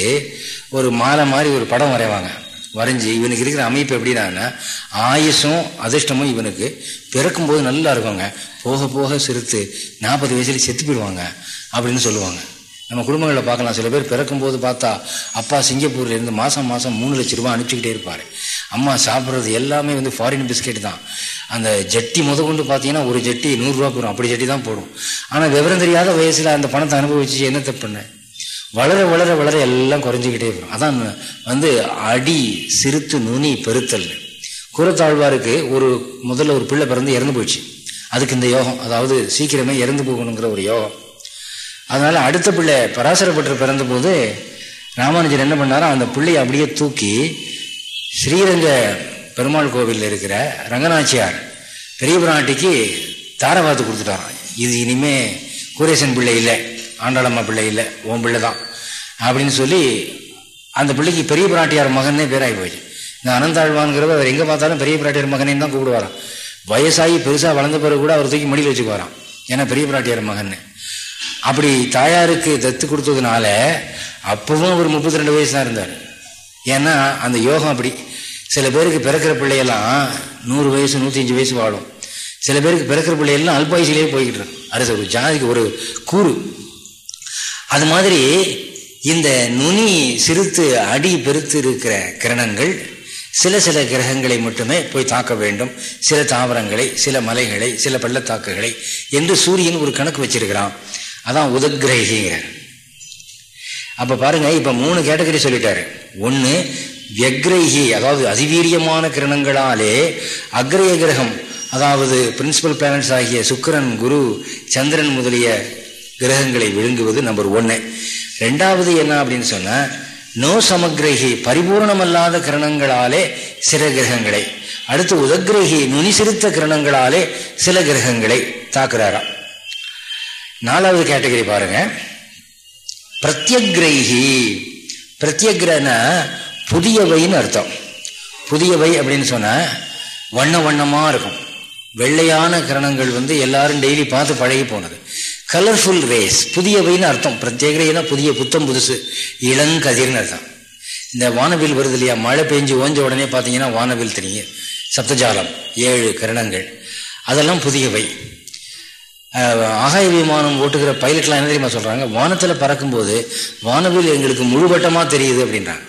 ஒரு மாலை மாதிரி ஒரு படம் வரைவாங்க. வரைஞ்சி இவனுக்கு இருக்கிற அமைப்பு எப்படின்னா ஆயுசும் அதிர்ஷ்டமும் இவனுக்கு பிறக்கும்போது நல்லா இருக்குங்க. போக போக சிறுத்து நாற்பது வயசுல செத்து போயிடுவாங்க அப்படின்னு சொல்லுவாங்க. நம்ம குடும்பங்களில் பார்க்கலாம். சில பேர் பிறக்கும்போது பார்த்தா அப்பா சிங்கப்பூர்லேருந்து மாதம் மாதம் மூணு லட்ச ரூபா அனுப்பிச்சிக்கிட்டே இருப்பார். அம்மா சாப்பிட்றது எல்லாமே வந்து ஃபாரின் பிஸ்கெட் தான். அந்த ஜட்டி முத கொண்டு பார்த்தீங்கன்னா ஒரு ஜட்டி நூறுரூவா போயிடும் அப்படி ஜட்டி தான் போடும். ஆனால் விவரம் தெரியாத வயசில் அந்த பணத்தை அனுபவிச்சு என்ன பண்ணேன் வளர வளர வளர எல்லாம் குறைஞ்சிக்கிட்டே வரும். அதான் வந்து அடி சிறுத்து நுனி பெருத்தல். குரத்தாழ்வாருக்கு ஒரு முதல்ல ஒரு பிள்ளை பிறந்து இறந்து போயிடுச்சு. அதுக்கு இந்த யோகம் அதாவது சீக்கிரமே இறந்து போகணுங்கிற ஒரு யோகம். அதனால அடுத்த பிள்ளை பராசரப்பட்டு பிறந்த போது ராமானுஜர் என்ன பண்ணாரோ அந்த பிள்ளையை அப்படியே தூக்கி ஸ்ரீரங்க பெருமாள் கோவிலில் இருக்கிற ரங்கநாச்சியார் பெரிய பிராட்டிக்கு தாரவாத்து கொடுத்துட்டாரான் இது இனிமே கூரேசன் பிள்ளை இல்லை. ஆண்டாளம்மா பிள்ளை இல்லை ஓன் பிள்ளை தான் அப்படின்னு சொல்லி அந்த பிள்ளைக்கு பெரிய பிராட்டியார் மகனே பேராகி போயிடுச்சு. இந்த அனந்தாழ்வான்கிறவர் அவர் எங்கே பார்த்தாலும் பெரிய பிராட்டியார் மகனே தான் கூப்பிடுவாராம். வயசாகி பெருசாக வளர்ந்த பிறகு கூட அவர் தூக்கி மடியில் வச்சுக்குவாராம். ஏன்னா பெரிய பிராட்டியார் மகன் அப்படி தாயாருக்கு தத்து கொடுத்ததுனால அப்பவும் அவர் முப்பத்தி ரெண்டு வயசு தான் இருந்தார். ஏன்னா அந்த யோகம் அப்படி. சில பேருக்கு பிறக்கிற பிள்ளையெல்லாம் நூறு வயசு நூற்றி அஞ்சு வயசு வாழும். சில பேருக்கு பிறக்கிற பிள்ளையெல்லாம் அல்பாயுசிலேயே போய்கிட்டு இருக்கும் அது ஒரு ஜாதிக்கு ஒரு கூறு. அது மாதிரி இந்த நுனி சிறுத்து அடி பெருத்து இருக்கிற கிரணங்கள் சில சில கிரகங்களை மட்டுமே போய் தாக்க வேண்டும். சில தாவரங்களை சில மலைகளை சில பள்ளத்தாக்குகளை என்று சூரியன் ஒரு கணக்கு வச்சிருக்கிறான். அதான் உதக்கிரகிங்கிறார் அப்போ பாருங்க இப்போ மூணு கேட்டகரி சொல்லிட்டாரு. ஒன்று வியக்ரைகி அதாவது அதிவீரியமான கிரணங்களாலே அக்ரய கிரகம் அதாவது பிரின்சிபல் பிளானட்ஸ் ஆகிய சுக்கரன் குரு சந்திரன் முதலிய கிரகங்களை விழுங்குவது நம்பர் ஒன்னு ரெண்டாவது என்ன அப்படின்னு சொன்னா நோ சமக்கிரகி பரிபூர்ணமல்லாத கிரணங்களாலே சில கிரகங்களை. அடுத்து உதக்கிரகி நுனி சிறுத்த கிரணங்களாலே சில கிரகங்களை தாக்குறாராம். நாலாவது கேட்டகரி பாருங்க. பிரத்யக்ரைஹி பிரத்யக்ரன புதியவைன்னு அர்த்தம். புதியவை அப்படின்னு சொன்னால் வண்ண வண்ணமா இருக்கும். வெள்ளையான கிரணங்கள் வந்து எல்லாரும் டெய்லி பார்த்து பழகி போனது. கலர்ஃபுல் ரேஸ் புதியவைன்னு அர்த்தம். பிரத்யேகரைனா புதிய புத்தம் புதுசு. இளங்கதிர்னு அர்த்தம். இந்த வானவில் வருது இல்லையா? மழை பெஞ்சு ஓஞ்ச உடனே பார்த்தீங்கன்னா வானவில் தெரியும். சப்தஜாலம் ஏழு கிரணங்கள். அதெல்லாம் புதியவை. ஆகாய விமானம் ஓட்டுகிற பைலட்லாம் என்ன தெரியுமா சொல்கிறாங்க வானத்தில் பறக்கும்போது வானவில் எங்களுக்கு முழுவட்டமாக தெரியுது அப்படின்றாங்க.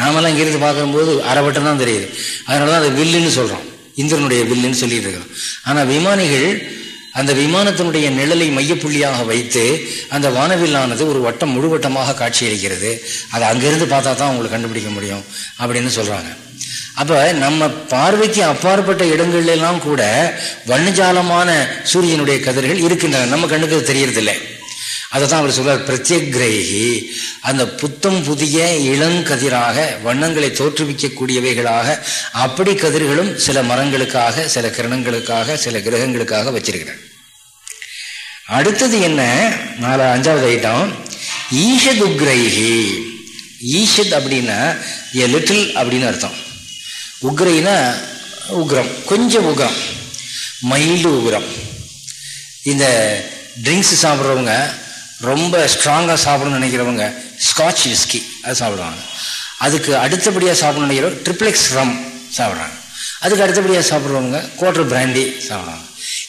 நாமெல்லாம் இங்கிருந்து பார்க்கும்போது அரைவட்டம் தான் தெரியுது. அதனால தான் அதை வில்லுன்னு சொல்கிறோம் இந்திரனுடைய வில்லுன்னு சொல்லிட்டு இருக்கிறோம். ஆனால் விமானிகள் அந்த விமானத்தினுடைய நிழலை மையப்புள்ளியாக வைத்து அந்த வானவில்லானது ஒரு வட்டம் முழுவட்டமாக காட்சியளிக்கிறது. அதை அங்கிருந்து பார்த்தா தான் அவங்களுக்கு கண்டுபிடிக்க முடியும் அப்படின்னு சொல்கிறாங்க அப்போ நம்ம பார்வைக்கு அப்பாற்பட்ட இடங்கள்லாம் கூட வண்ணஜாலமான சூரியனுடைய கதிர்கள் இருக்கின்றன. நம்ம கண்ணுக்கு தெரியறதில்லை. அதை தான் அவர் சொல்றார் கிரகி அந்த புத்தம் புதிய இளங்கதிராக வண்ணங்களை தோற்றுவிக்கக்கூடியவைகளாக அப்படி கதிர்களும் சில மரங்களுக்காக சில கிரணங்களுக்காக சில கிரகங்களுக்காக வச்சிருக்கிறார். அடுத்தது என்ன? நாலு அஞ்சாவது ஐட்டம். ஈஷத் உக்ரைஹி. ஈஷத் அப்படின்னா எ லிட்டில் அப்படின்னு அர்த்தம். உக்ரைனா உக்ரம் கொஞ்சம் உக்ரம். மைல்டு உக்ரம். இந்த ட்ரிங்க்ஸ் சாப்பிட்றவங்க ரொம்ப ஸ்ட்ராங்காக சாப்பிடணும்னு நினைக்கிறவங்க ஸ்காட்ச் விஸ்கி அது சாப்பிடுவாங்க. அதுக்கு அடுத்தபடியாக சாப்பிடணும்னு நினைக்கிறவங்க ட்ரிப்ளெக்ஸ் ரம் சாப்பிட்றாங்க. அதுக்கு அடுத்தபடியாக சாப்பிட்றவங்க குவார்டர் பிராண்டி சாப்பிட்றாங்க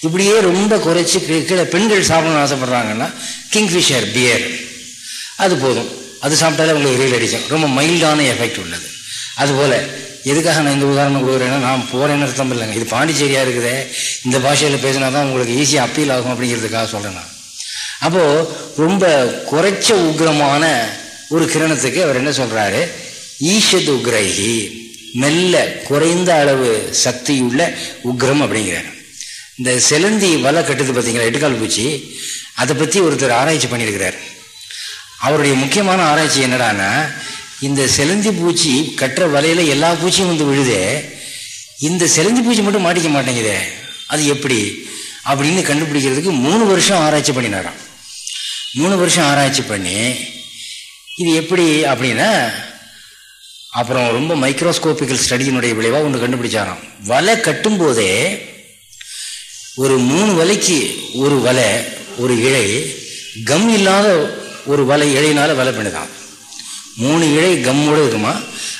இப்படியே ரொம்ப குறைச்சி கீழே பெண்கள் சாப்பிடணும்னு ஆசைப்பட்றாங்கன்னா கிங்ஃபிஷர் பியர் அது போதும். அது சாப்பிட்டாலே உங்களுக்கு ரீல் அடிக்கும் ரொம்ப மைல்டான எஃபெக்ட் உள்ளது. அதுபோல் எதுக்காக நான் இந்த உதாரணம் கொடுக்குறேன்னா நான் போகிறேன்னு அர்த்தம் இல்லைங்க. இது பாண்டிச்சேரியாக இருக்குதே. இந்த பாஷையில் பேசினா தான் உங்களுக்கு ஈஸியாக அப்பீல் ஆகும் அப்படிங்கிறதுக்காக சொல்கிறேன் நான். அப்போது ரொம்ப குறைச்ச உக்ரமான ஒரு கிரணத்துக்கு அவர் என்ன சொல்கிறாரு ஈஷத் உக்ரஹி மெல்ல குறைந்த அளவு சக்தியுள்ள உக்ரம் அப்படிங்கிறார். இந்த செலந்தி வலை கட்டுது பார்த்தீங்களா எட்டுக்கால் பூச்சி. அதை பற்றி ஒருத்தர் ஆராய்ச்சி பண்ணியிருக்கிறார். அவருடைய முக்கியமான ஆராய்ச்சி என்னடானா இந்த செலந்தி பூச்சி கட்டுற வலையில் எல்லா பூச்சியும் வந்து விழுதே இந்த செலந்தி பூச்சி மட்டும் மாட்டிக்க மாட்டேங்குதே. அது எப்படி? அப்படின்னு கண்டுபிடிக்கிறதுக்கு மூணு வருஷம் ஆராய்ச்சி பண்ணினாராம். மூணு வருஷம் ஆராய்ச்சி பண்ணி இது எப்படி அப்படின்னா அப்புறம் ரொம்ப மைக்ரோஸ்கோபிக்கல் ஸ்டடியினுடைய விளைவாக ஒன்று கண்டுபிடிச்சாராம். வலை கட்டும் போதே ஒரு மூணு வலைக்கு ஒரு வலை ஒரு இழை கம் இல்லாத ஒரு வலை இழையினால வலை பண்ணுதான் மூணு இழை கம்மோடு இருக்குமா?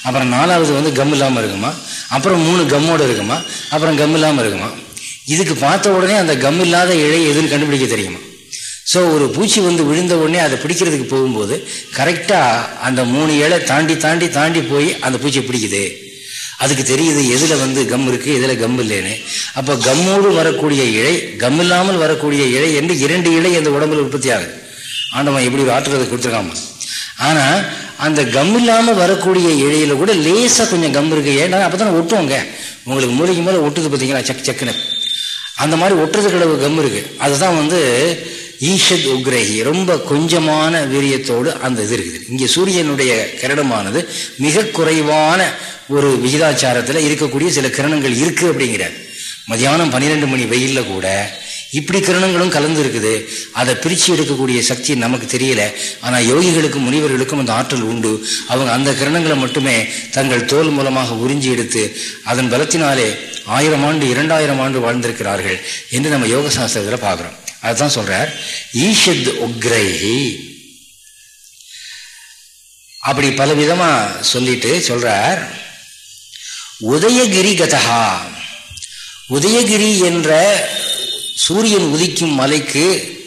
அப்புறம் நாலாவது வந்து கம் இல்லாமல் இருக்குமா? அப்புறம் மூணு கம்மோடு இருக்குமா? அப்புறம் கம் இல்லாமல் இருக்குமா? இதுக்கு பார்த்த உடனே அந்த கம் இல்லாத இழை எதுன்னு கண்டுபிடிக்க தெரியுமா? ஸோ ஒரு பூச்சி வந்து விழுந்த உடனே அதை பிடிக்கிறதுக்கு போகும்போது கரெக்டாக அந்த மூணு இலை தாண்டி தாண்டி தாண்டி போய் அந்த பூச்சியை பிடிக்குது. அதுக்கு தெரியுது எதில் வந்து கம் இருக்குது எதில் கம் இல்லைன்னு. அப்போ கம்மோடு வரக்கூடிய இழை கம் இல்லாமல் வரக்கூடிய இழை என்று இரண்டு இழை அந்த உடம்புல உற்பத்தி ஆகுது. ஆண்டவன் எப்படி ஒரு ஆற்றுறது கொடுத்துருக்காம ஆனால் அந்த கம் இல்லாமல் வரக்கூடிய இழையில் கூட லேசாக கொஞ்சம் கம் இருக்குது ஏன்னா அப்போ தானே ஒட்டுவோங்க. உங்களுக்கு மூளைக்கு மேலே ஒட்டுது பார்த்தீங்களா சக் சக்குன்னு. அந்த மாதிரி ஒட்டுறது கிடவு கம் இருக்கு. அதுதான் வந்து ஈஷத் உக்ரஹி ரொம்ப கொஞ்சமான வீரியத்தோடு அந்த இது இருக்குது. இங்கே சூரியனுடைய கிரணமானது மிக குறைவான ஒரு விகிதாச்சாரத்தில் இருக்கக்கூடிய சில கிரணங்கள் இருக்குது அப்படிங்கிறார். மதியானம் பன்னிரெண்டு மணி வெயிலில் கூட இப்படி கிரணங்களும் கலந்து இருக்குது. அதை பிரித்து எடுக்கக்கூடிய சக்தி நமக்கு தெரியல. ஆனால் யோகிகளுக்கும் முனிவர்களுக்கும் அந்த ஆற்றல் உண்டு. அவங்க அந்த கிரணங்களை மட்டுமே தங்கள் தோல் மூலமாக உறிஞ்சி எடுத்து அதன் பலத்தினாலே ஆயிரம் ஆண்டு இரண்டாயிரம் ஆண்டு வாழ்ந்திருக்கிறார்கள் என்று நம்ம யோக சாஸ்திரத்தில் பார்க்குறோம். அதுதான் சொல்றார் ஈஷத் உக்ரைஹி. அப்படி பல விதமா சொல்லிட்டு சொல்றார் உதயகிரி கதகா உதயகிரி என்ற சூரியன் உதிக்கும் மலைக்கு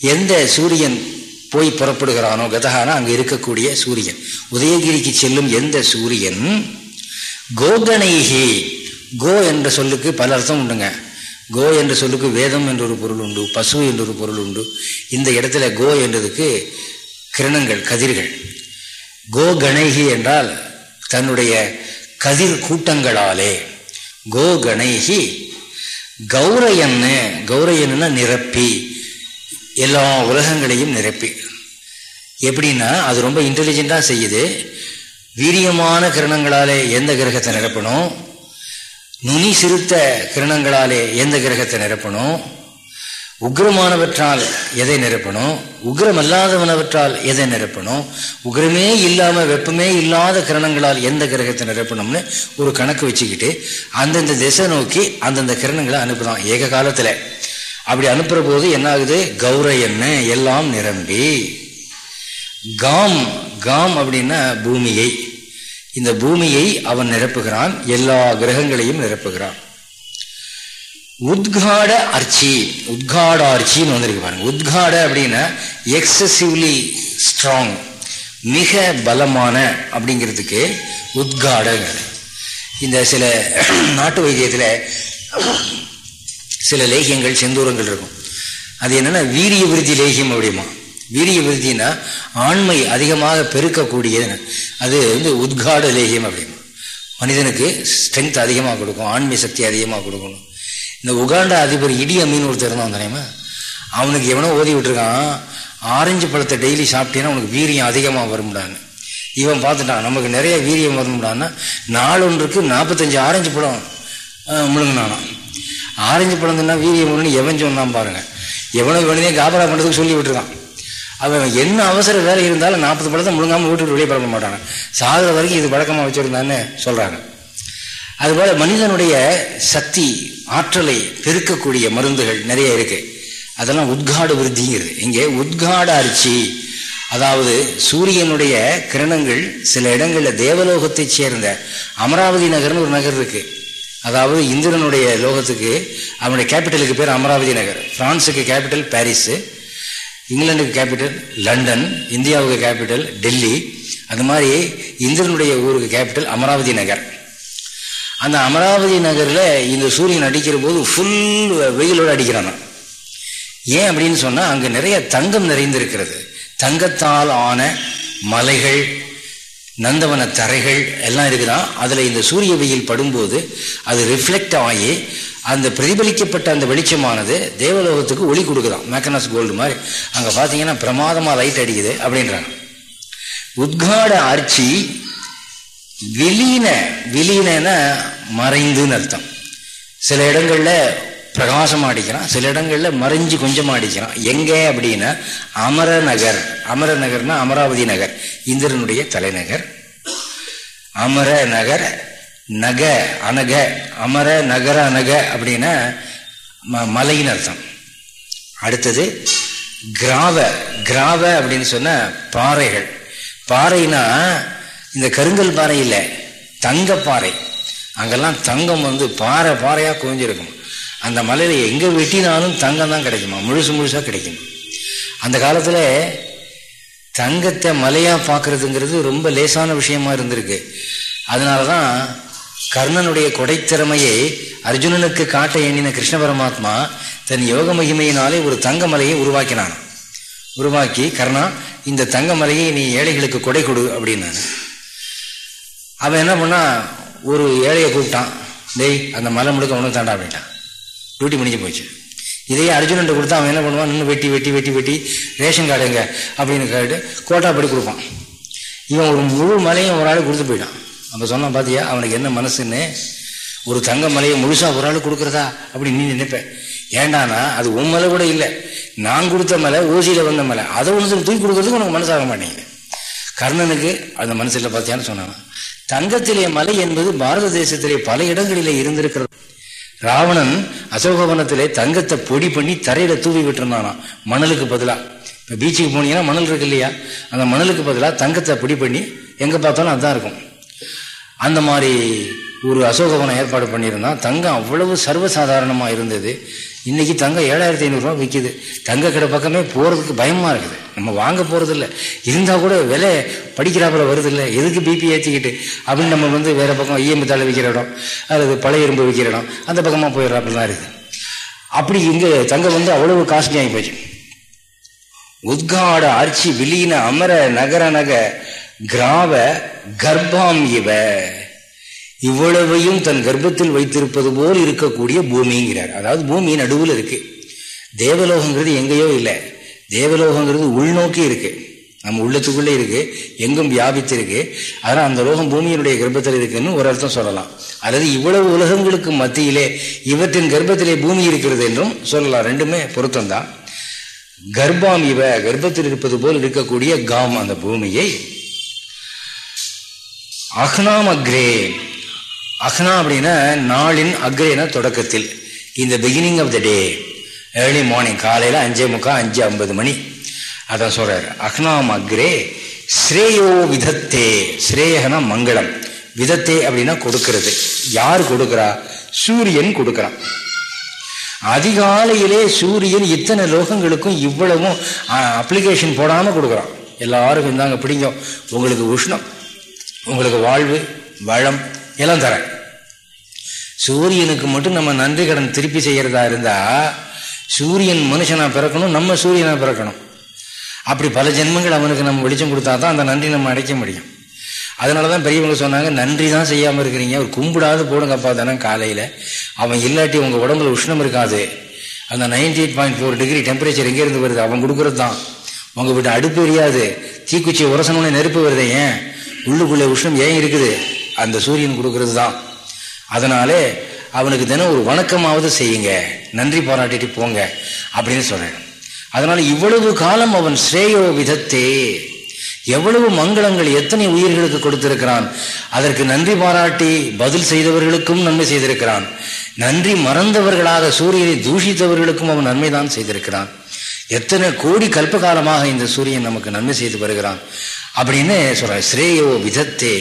எந்த சூரியன் போய் புறப்படுகிறானோ கதகானா அங்கே இருக்கக்கூடிய சூரியன். உதயகிரிக்கு செல்லும் எந்த சூரியன்? கோகணைகி கோ என்ற சொல்லுக்கு பல அர்த்தம் உண்டுங்க. கோ என்ற சொல்லுக்கு வேதம் என்ற ஒரு பொருள் உண்டு பசு என்ற ஒரு பொருள் உண்டு. இந்த இடத்துல கோ என்றதுக்கு கிரணங்கள் கதிர்கள். கோ கணேகி என்றால் தன்னுடைய கதிர் கூட்டங்களாலே. கோ கணைகி கௌரையன்னு கௌரையன்னா நிரப்பி எல்லா உலகங்களையும் நிரப்பி. எப்படின்னா அது ரொம்ப இன்டெலிஜென்ட்டாக செய்யுது. வீரியமான கிரணங்களாலே எந்த கிரகத்தை நிரப்பணும்? நுனி சிறுத்த கிரணங்களாலே எந்த கிரகத்தை நிரப்பணும்? உக்ரமானவற்றால் எதை நிரப்பணும்? உக்ரம் அல்லாதவனவற்றால் எதை நிரப்பணும்? உக்ரமே இல்லாமல் வெப்பமே இல்லாத கிரணங்களால் எந்த கிரகத்தை நிரப்பணும்னு ஒரு கணக்கு வச்சுக்கிட்டு அந்தந்த திசை நோக்கி அந்தந்த கிரணங்களை அனுப்புதான் ஏக காலத்தில் அப்படி அனுப்புகிற போது என்ன ஆகுது கௌர என்ன எல்லாம் நிரம்பி. காம் காம் அப்படின்னா பூமியை. இந்த பூமியை அவன் நிரப்புகிறான் எல்லா கிரகங்களையும் நிரப்புகிறான். உத்காட அர்ச்சி உத்காட அர்ச்சின்னு வந்திருக்கு பாருங்க. உத்காட அப்படின்னா எக்ஸசிவ்லி ஸ்ட்ராங் மிக பலமான அப்படிங்கிறதுக்கு உத்காடங்கிறது. இந்த சில நாட்டு வைத்தியத்தில் சில லேகியங்கள் செந்தூரங்கள் இருக்கும். அது என்னென்னா வீரிய விருத்தி லேகியம் அப்படிமா வீரிய விருத்தினா ஆண்மை அதிகமாக பெருக்கக்கூடியது அது வந்து உத்காட லேகியம் அப்படின்னு. மனிதனுக்கு ஸ்ட்ரென்த் அதிகமாக கொடுக்கும் ஆண்மை சக்தி அதிகமாக கொடுக்கணும் இந்த உகாண்டா அதிபர் இடி அம்மின்னு ஒருத்தர் இருந்தான் தெரியுமா? அவனுக்கு எவனோ ஓதி விட்டுருக்கான். ஆரஞ்சு பழத்தை டெய்லி சாப்பிட்டீங்கன்னா உனக்கு வீரியம் அதிகமாக வரும்டாங்க இவன் பார்த்துட்டான் நமக்கு நிறைய வீரியம் வரும்டான்னா நாளொன்றுக்கு நாற்பத்தஞ்சு ஆரஞ்சு பழம் முழுங்கினானான் ஆரஞ்சு பழம் தின்னா வீரியம் ஒன்று எவன் சொன்னான் பாருங்கள் எவனோ இவனே காபரா பண்ணுறதுக்கு சொல்லி விட்டுருக்கான். அவன் என்ன அவசர வேலை இருந்தாலும் நாற்பது பழத்தை முழுங்காமல் வீட்டுக்கு வெளியே பழக்க மாட்டாங்க சாகுற வரைக்கும் இது பழக்கமாக வச்சுருந்தான்னு சொல்கிறாங்க அதுபோல் மனிதனுடைய சக்தி ஆற்றலை பெருக்கக்கூடிய மருந்துகள் நிறைய இருக்குது அதெல்லாம் உத்காடு விருத்திங்கிறது. இங்கே உத்காட அரிச்சி அதாவது சூரியனுடைய கிரணங்கள் சில இடங்களில் தேவலோகத்தை சேர்ந்த அமராவதி நகர்னு ஒரு நகர் இருக்குது அதாவது இந்திரனுடைய லோகத்துக்கு அவனுடைய கேபிட்டலுக்கு பேர் அமராவதி நகர். பிரான்ஸுக்கு கேபிட்டல் பாரிஸு. இங்கிலாந்துக்கு கேபிட்டல் லண்டன் இந்தியாவுக்கு கேபிட்டல் டெல்லி அது மாதிரி இந்திரனுடைய ஊருக்கு கேபிட்டல் அமராவதி நகர். அந்த அமராவதி நகரில் இந்த சூரியன் அடிக்கிற போது ஃபுல் வெயிலோடு அடிக்கிறான். ஏன் அப்படின்னு சொன்னால் அங்கே நிறைய தங்கம் நிறைந்திருக்கிறது. தங்கத்தால் ஆன மலைகள் நந்தவன தரைகள் எல்லாம் இருக்குதான் அதில் இந்த சூரிய வெயில் படும்போது அது ரிஃப்ளெக்ட் ஆகி அந்த பிரதிபலிக்கப்பட்ட அந்த வெளிச்சமானது தேவலோகத்துக்கு ஒளி கொடுக்குதான். மேக்கனஸ் கோல்டு மாதிரி. அங்கே பார்த்தீங்கன்னா பிரமாதமாக லைட் அடிக்குது அப்படின்றாங்க. உத்காட ஆட்சி விலீன விலீனன்னா மறைந்துன்னு அர்த்தம். சில இடங்களில் பிரகாசம் அடிக்கிறான் சில இடங்களில் மறைஞ்சு கொஞ்சமாக அடிக்கிறான் எங்கே அப்படின்னா அமரநகர். அமரநகர்னா அமராவதி நகர். இந்திரனுடைய தலைநகர். அமர நகர் நக அனக அமர நகர அனக அப்படின்னா மலையின் அர்த்தம். அடுத்தது கிராவ. கிராவ அப்படின்னு சொன்ன பாறைகள். பாறைனா இந்த கருங்கல் பாறை இல்லை தங்க பாறை. அங்கெல்லாம் தங்கம் வந்து பாறை பாறையாக குவிஞ்சிருக்கும். அந்த மலையில் எங்கே வெட்டினாலும் தங்கம் தான் கிடைக்குமா? முழுசு முழுசாக கிடைக்கும்? அந்த காலத்தில் தங்கத்தை மலையாக பார்க்கறதுங்கிறது ரொம்ப லேசான விஷயமா இருந்திருக்கு. அதனால தான் கர்ணனுடைய கொடைத்திறமையை அர்ஜுனனுக்கு காட்ட எண்ணின கிருஷ்ண பரமாத்மா தன் யோக மகிமையினாலே ஒரு தங்க மலையை உருவாக்கினான். உருவாக்கி கர்ணா இந்த தங்க மலையை நீ ஏழைகளுக்கு கொடை கொடு அப்படின்னாரு. அவன் என்ன பண்ணா ஒரு ஏழையை கூப்பிட்டான். டேய் அந்த மலை முழுக்க உனக்கு தாண்டா அப்படின்ட்டான். டியூட்டி முடிஞ்சு போச்சு. இதையே அர்ஜுனன் கொடுத்தா அவன் என்ன பண்ணுவான்? இன்னும் வெட்டி வெட்டி வெட்டி வெட்டி ரேஷன் கார்டு எங்க? அப்படின்னு கேட்டு கோட்டா படி கொடுப்பான். இவன் ஒரு முழு மலையும் ஒரு ஆள் கொடுத்து போயிட்டான். அப்போ சொன்னான் பார்த்தியா அவனுக்கு என்ன மனசுன்னு? ஒரு தங்க மலையை முழுசாக ஒரு ஆள் கொடுக்குறதா? அப்படி நீ நினைப்பேன் ஏண்டானா அது உன் மலை கூட இல்லை. நான் கொடுத்த மலை ஊசியில் வந்த மலை. அதை ஒன்று தூக்கி கொடுக்கறதுக்கு உனக்கு மனசாக மாட்டேங்குது. கர்ணனுக்கு அந்த மனசில் பார்த்தியான்னு சொன்னாங்க தங்கத்திலே மலை என்பது பாரத தேசத்திலே பல இடங்களிலே இருந்திருக்கிறது. ராவணன் அசோகவனத்திலே தங்கத்தை பொடி பண்ணி தரையில தூவி விட்டுருந்தானா மணலுக்கு பதிலாக இப்போ பீச்சுக்கு போனீங்கன்னா மணல் இருக்கு இல்லையா? அந்த மணலுக்கு பதிலாக தங்கத்தை பொடி பண்ணி எங்கே பார்த்தாலும் அதுதான் இருக்கும். அந்த மாதிரி ஒரு அசோகவனம் ஏற்பாடு பண்ணியிருந்தான் தங்கம் அவ்வளவு சர்வசாதாரணமாக இருந்தது. இன்றைக்கி தங்கம் ஏழாயிரத்தி ஐநூறுரூவா விற்கிது தங்க கடை பக்கமே போகிறதுக்கு பயமாக இருக்குது. நம்ம வாங்க போகிறது இல்லை இருந்தால் கூட விலை படிக்கிறாப்புல வருது இல்லை எதுக்கு பிபி ஏற்றிக்கிட்டு அப்படின்னு நம்ம வந்து வேறு பக்கம் ஈஎம்பு தாள் விற்கிற இடம் அல்லது பழைய இரும்பு விற்கிற இடம் அந்த பக்கமாக போயிடுறாப்புல தான் இருக்குது. அப்படி இங்கே தங்கம் வந்து அவ்வளவு காஸ்ட்லியாகி போச்சு. உத்காட ஆட்சி விலீன அமர நகர நக கிராவ கர்ப்பாம் இவ. இவ்வளவையும் தன் கர்ப்பத்தில் வைத்திருப்பது போல் இருக்கக்கூடிய பூமிங்கிறார். அதாவது பூமி நடுவில் இருக்கு. தேவலோகங்கிறது எங்கேயோ இல்லை. தேவலோகங்கிறது உள்நோக்கி இருக்கு. நம்ம உள்ளத்துக்குள்ளே இருக்கு. எங்கும் வியாபித்து இருக்கு அதனால் அந்த லோகம் பூமியினுடைய கர்ப்பத்தில் இருக்குன்னு ஒரு அர்த்தம் சொல்லலாம். அல்லது இவ்வளவு உலகங்களுக்கு மத்தியிலே இவற்றின் கர்ப்பத்திலே பூமி இருக்கிறது என்றும் சொல்லலாம். ரெண்டுமே பொருத்தம்தான். கர்ப்பம் இவ கர்ப்பத்தில் இருப்பது போல் இருக்கக்கூடிய காம் அந்த பூமியை. அஹ்னாம் அக்ரே அஹ்னா அப்படின்னா நாளின் அக்ரேனா தொடக்கத்தில். இந்த beginning of the day early morning காலையில் அஞ்சே முக்கால் அஞ்சு ஐம்பது மணி. அதான் சொல்கிறார் அஹ்னாம் அக்ரே ஸ்ரேயோ விதத்தே. ஸ்ரேயகனா மங்களம். விதத்தே அப்படின்னா கொடுக்கறது. யார் கொடுக்குறா? சூரியன் கொடுக்குறான். அதிகாலையிலே சூரியன் இத்தனை லோகங்களுக்கும் இவ்வளவும் அப்ளிகேஷன் போடாமல் கொடுக்குறான். எல்லாருக்கும் இருந்தாங்க பிடிக்கும். உங்களுக்கு உஷ்ணம் உங்களுக்கு வாழ்வு வளம் எல்லாம் தரேன். சூரியனுக்கு மட்டும் நம்ம நன்றி கடன் திருப்பி செய்கிறதா இருந்தால் சூரியன் மனுஷனாக பிறக்கணும் நம்ம சூரியனாக பிறக்கணும். அப்படி பல ஜென்மங்கள் அவனுக்கு நம்ம வெளிச்சம் கொடுத்தா தான் அந்த நன்றி நம்ம அடைக்க முடியும். அதனால தான் பெரியவங்க சொன்னாங்க நன்றி தான் செய்யாமல் இருக்கிறீங்க ஒரு கும்பிடாது போடுங்கப்பா தானே காலையில். அவன் இல்லாட்டி உங்கள் உடம்புல உஷ்ணம் இருக்காது. அந்த ninety eight point four degree temperature எங்கேருந்து வருது? அவன் கொடுக்குறது தான் உங்கள் வீட்டு அடுப்பு எரியாது. தீக்குச்சி உரசணும்னு நெருப்பு வருது ஏன்? உள்ளுக்குள்ளே உஷ்ணம் ஏன் இருக்குது? அந்த சூரியன் கொடுக்கறது தான் அதனாலே அவனுக்கு தினம் ஒரு வணக்கமாவது செய்யுங்க. நன்றி பாராட்டிட்டு போங்க அப்படின்னு சொல்றேன் அதனால இவ்வளவு காலம் அவன் ஸ்ரேயோ விதத்தே. எவ்வளவு மங்களங்கள் எத்தனை உயிர்களுக்கு கொடுத்திருக்கிறான். அதற்கு நன்றி பாராட்டி பதில் செய்தவர்களுக்கும் நன்மை செய்திருக்கிறான். நன்றி மறந்தவர்களாக சூரியனை தூஷித்தவர்களுக்கும் அவன் நன்மைதான் செய்திருக்கிறான். எத்தனை கோடி கல்ப காலமாக இந்த சூரியன் நமக்கு நன்மை செய்து வருகிறான். அப்படின்னு சொல்ற ஸ்ரேயோ விதத்தே.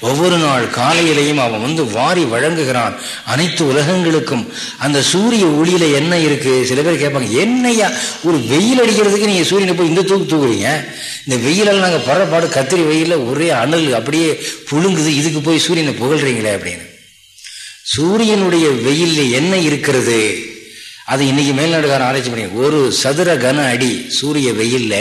ஒவ்வொரு நாள் காலையிலையும் அவன் வந்து வாரி வழங்குகிறான் அனைத்து உலகங்களுக்கும். அந்த சூரிய ஒளியில என்ன இருக்கு? சில பேர் கேட்பாங்க என்னையா ஒரு வெயில் அடிக்கிறதுக்கு நீங்க சூரியனை போய் இந்த தூக்கு தூக்குறீங்க? இந்த வெயிலெல்லாம் நாங்கள் படுறப்பாடு கத்திரி வெயில ஒரே அனல் அப்படியே புழுங்குது இதுக்கு போய் சூரியனை புகழ்றீங்களே அப்படின்னு. சூரியனுடைய வெயிலில் என்ன இருக்கிறது? அது இன்னைக்கு மேல்நாடுகாரன் ஆராய்ச்சி பண்ணி ஒரு சதுர கன அடி சூரிய வெயில்ல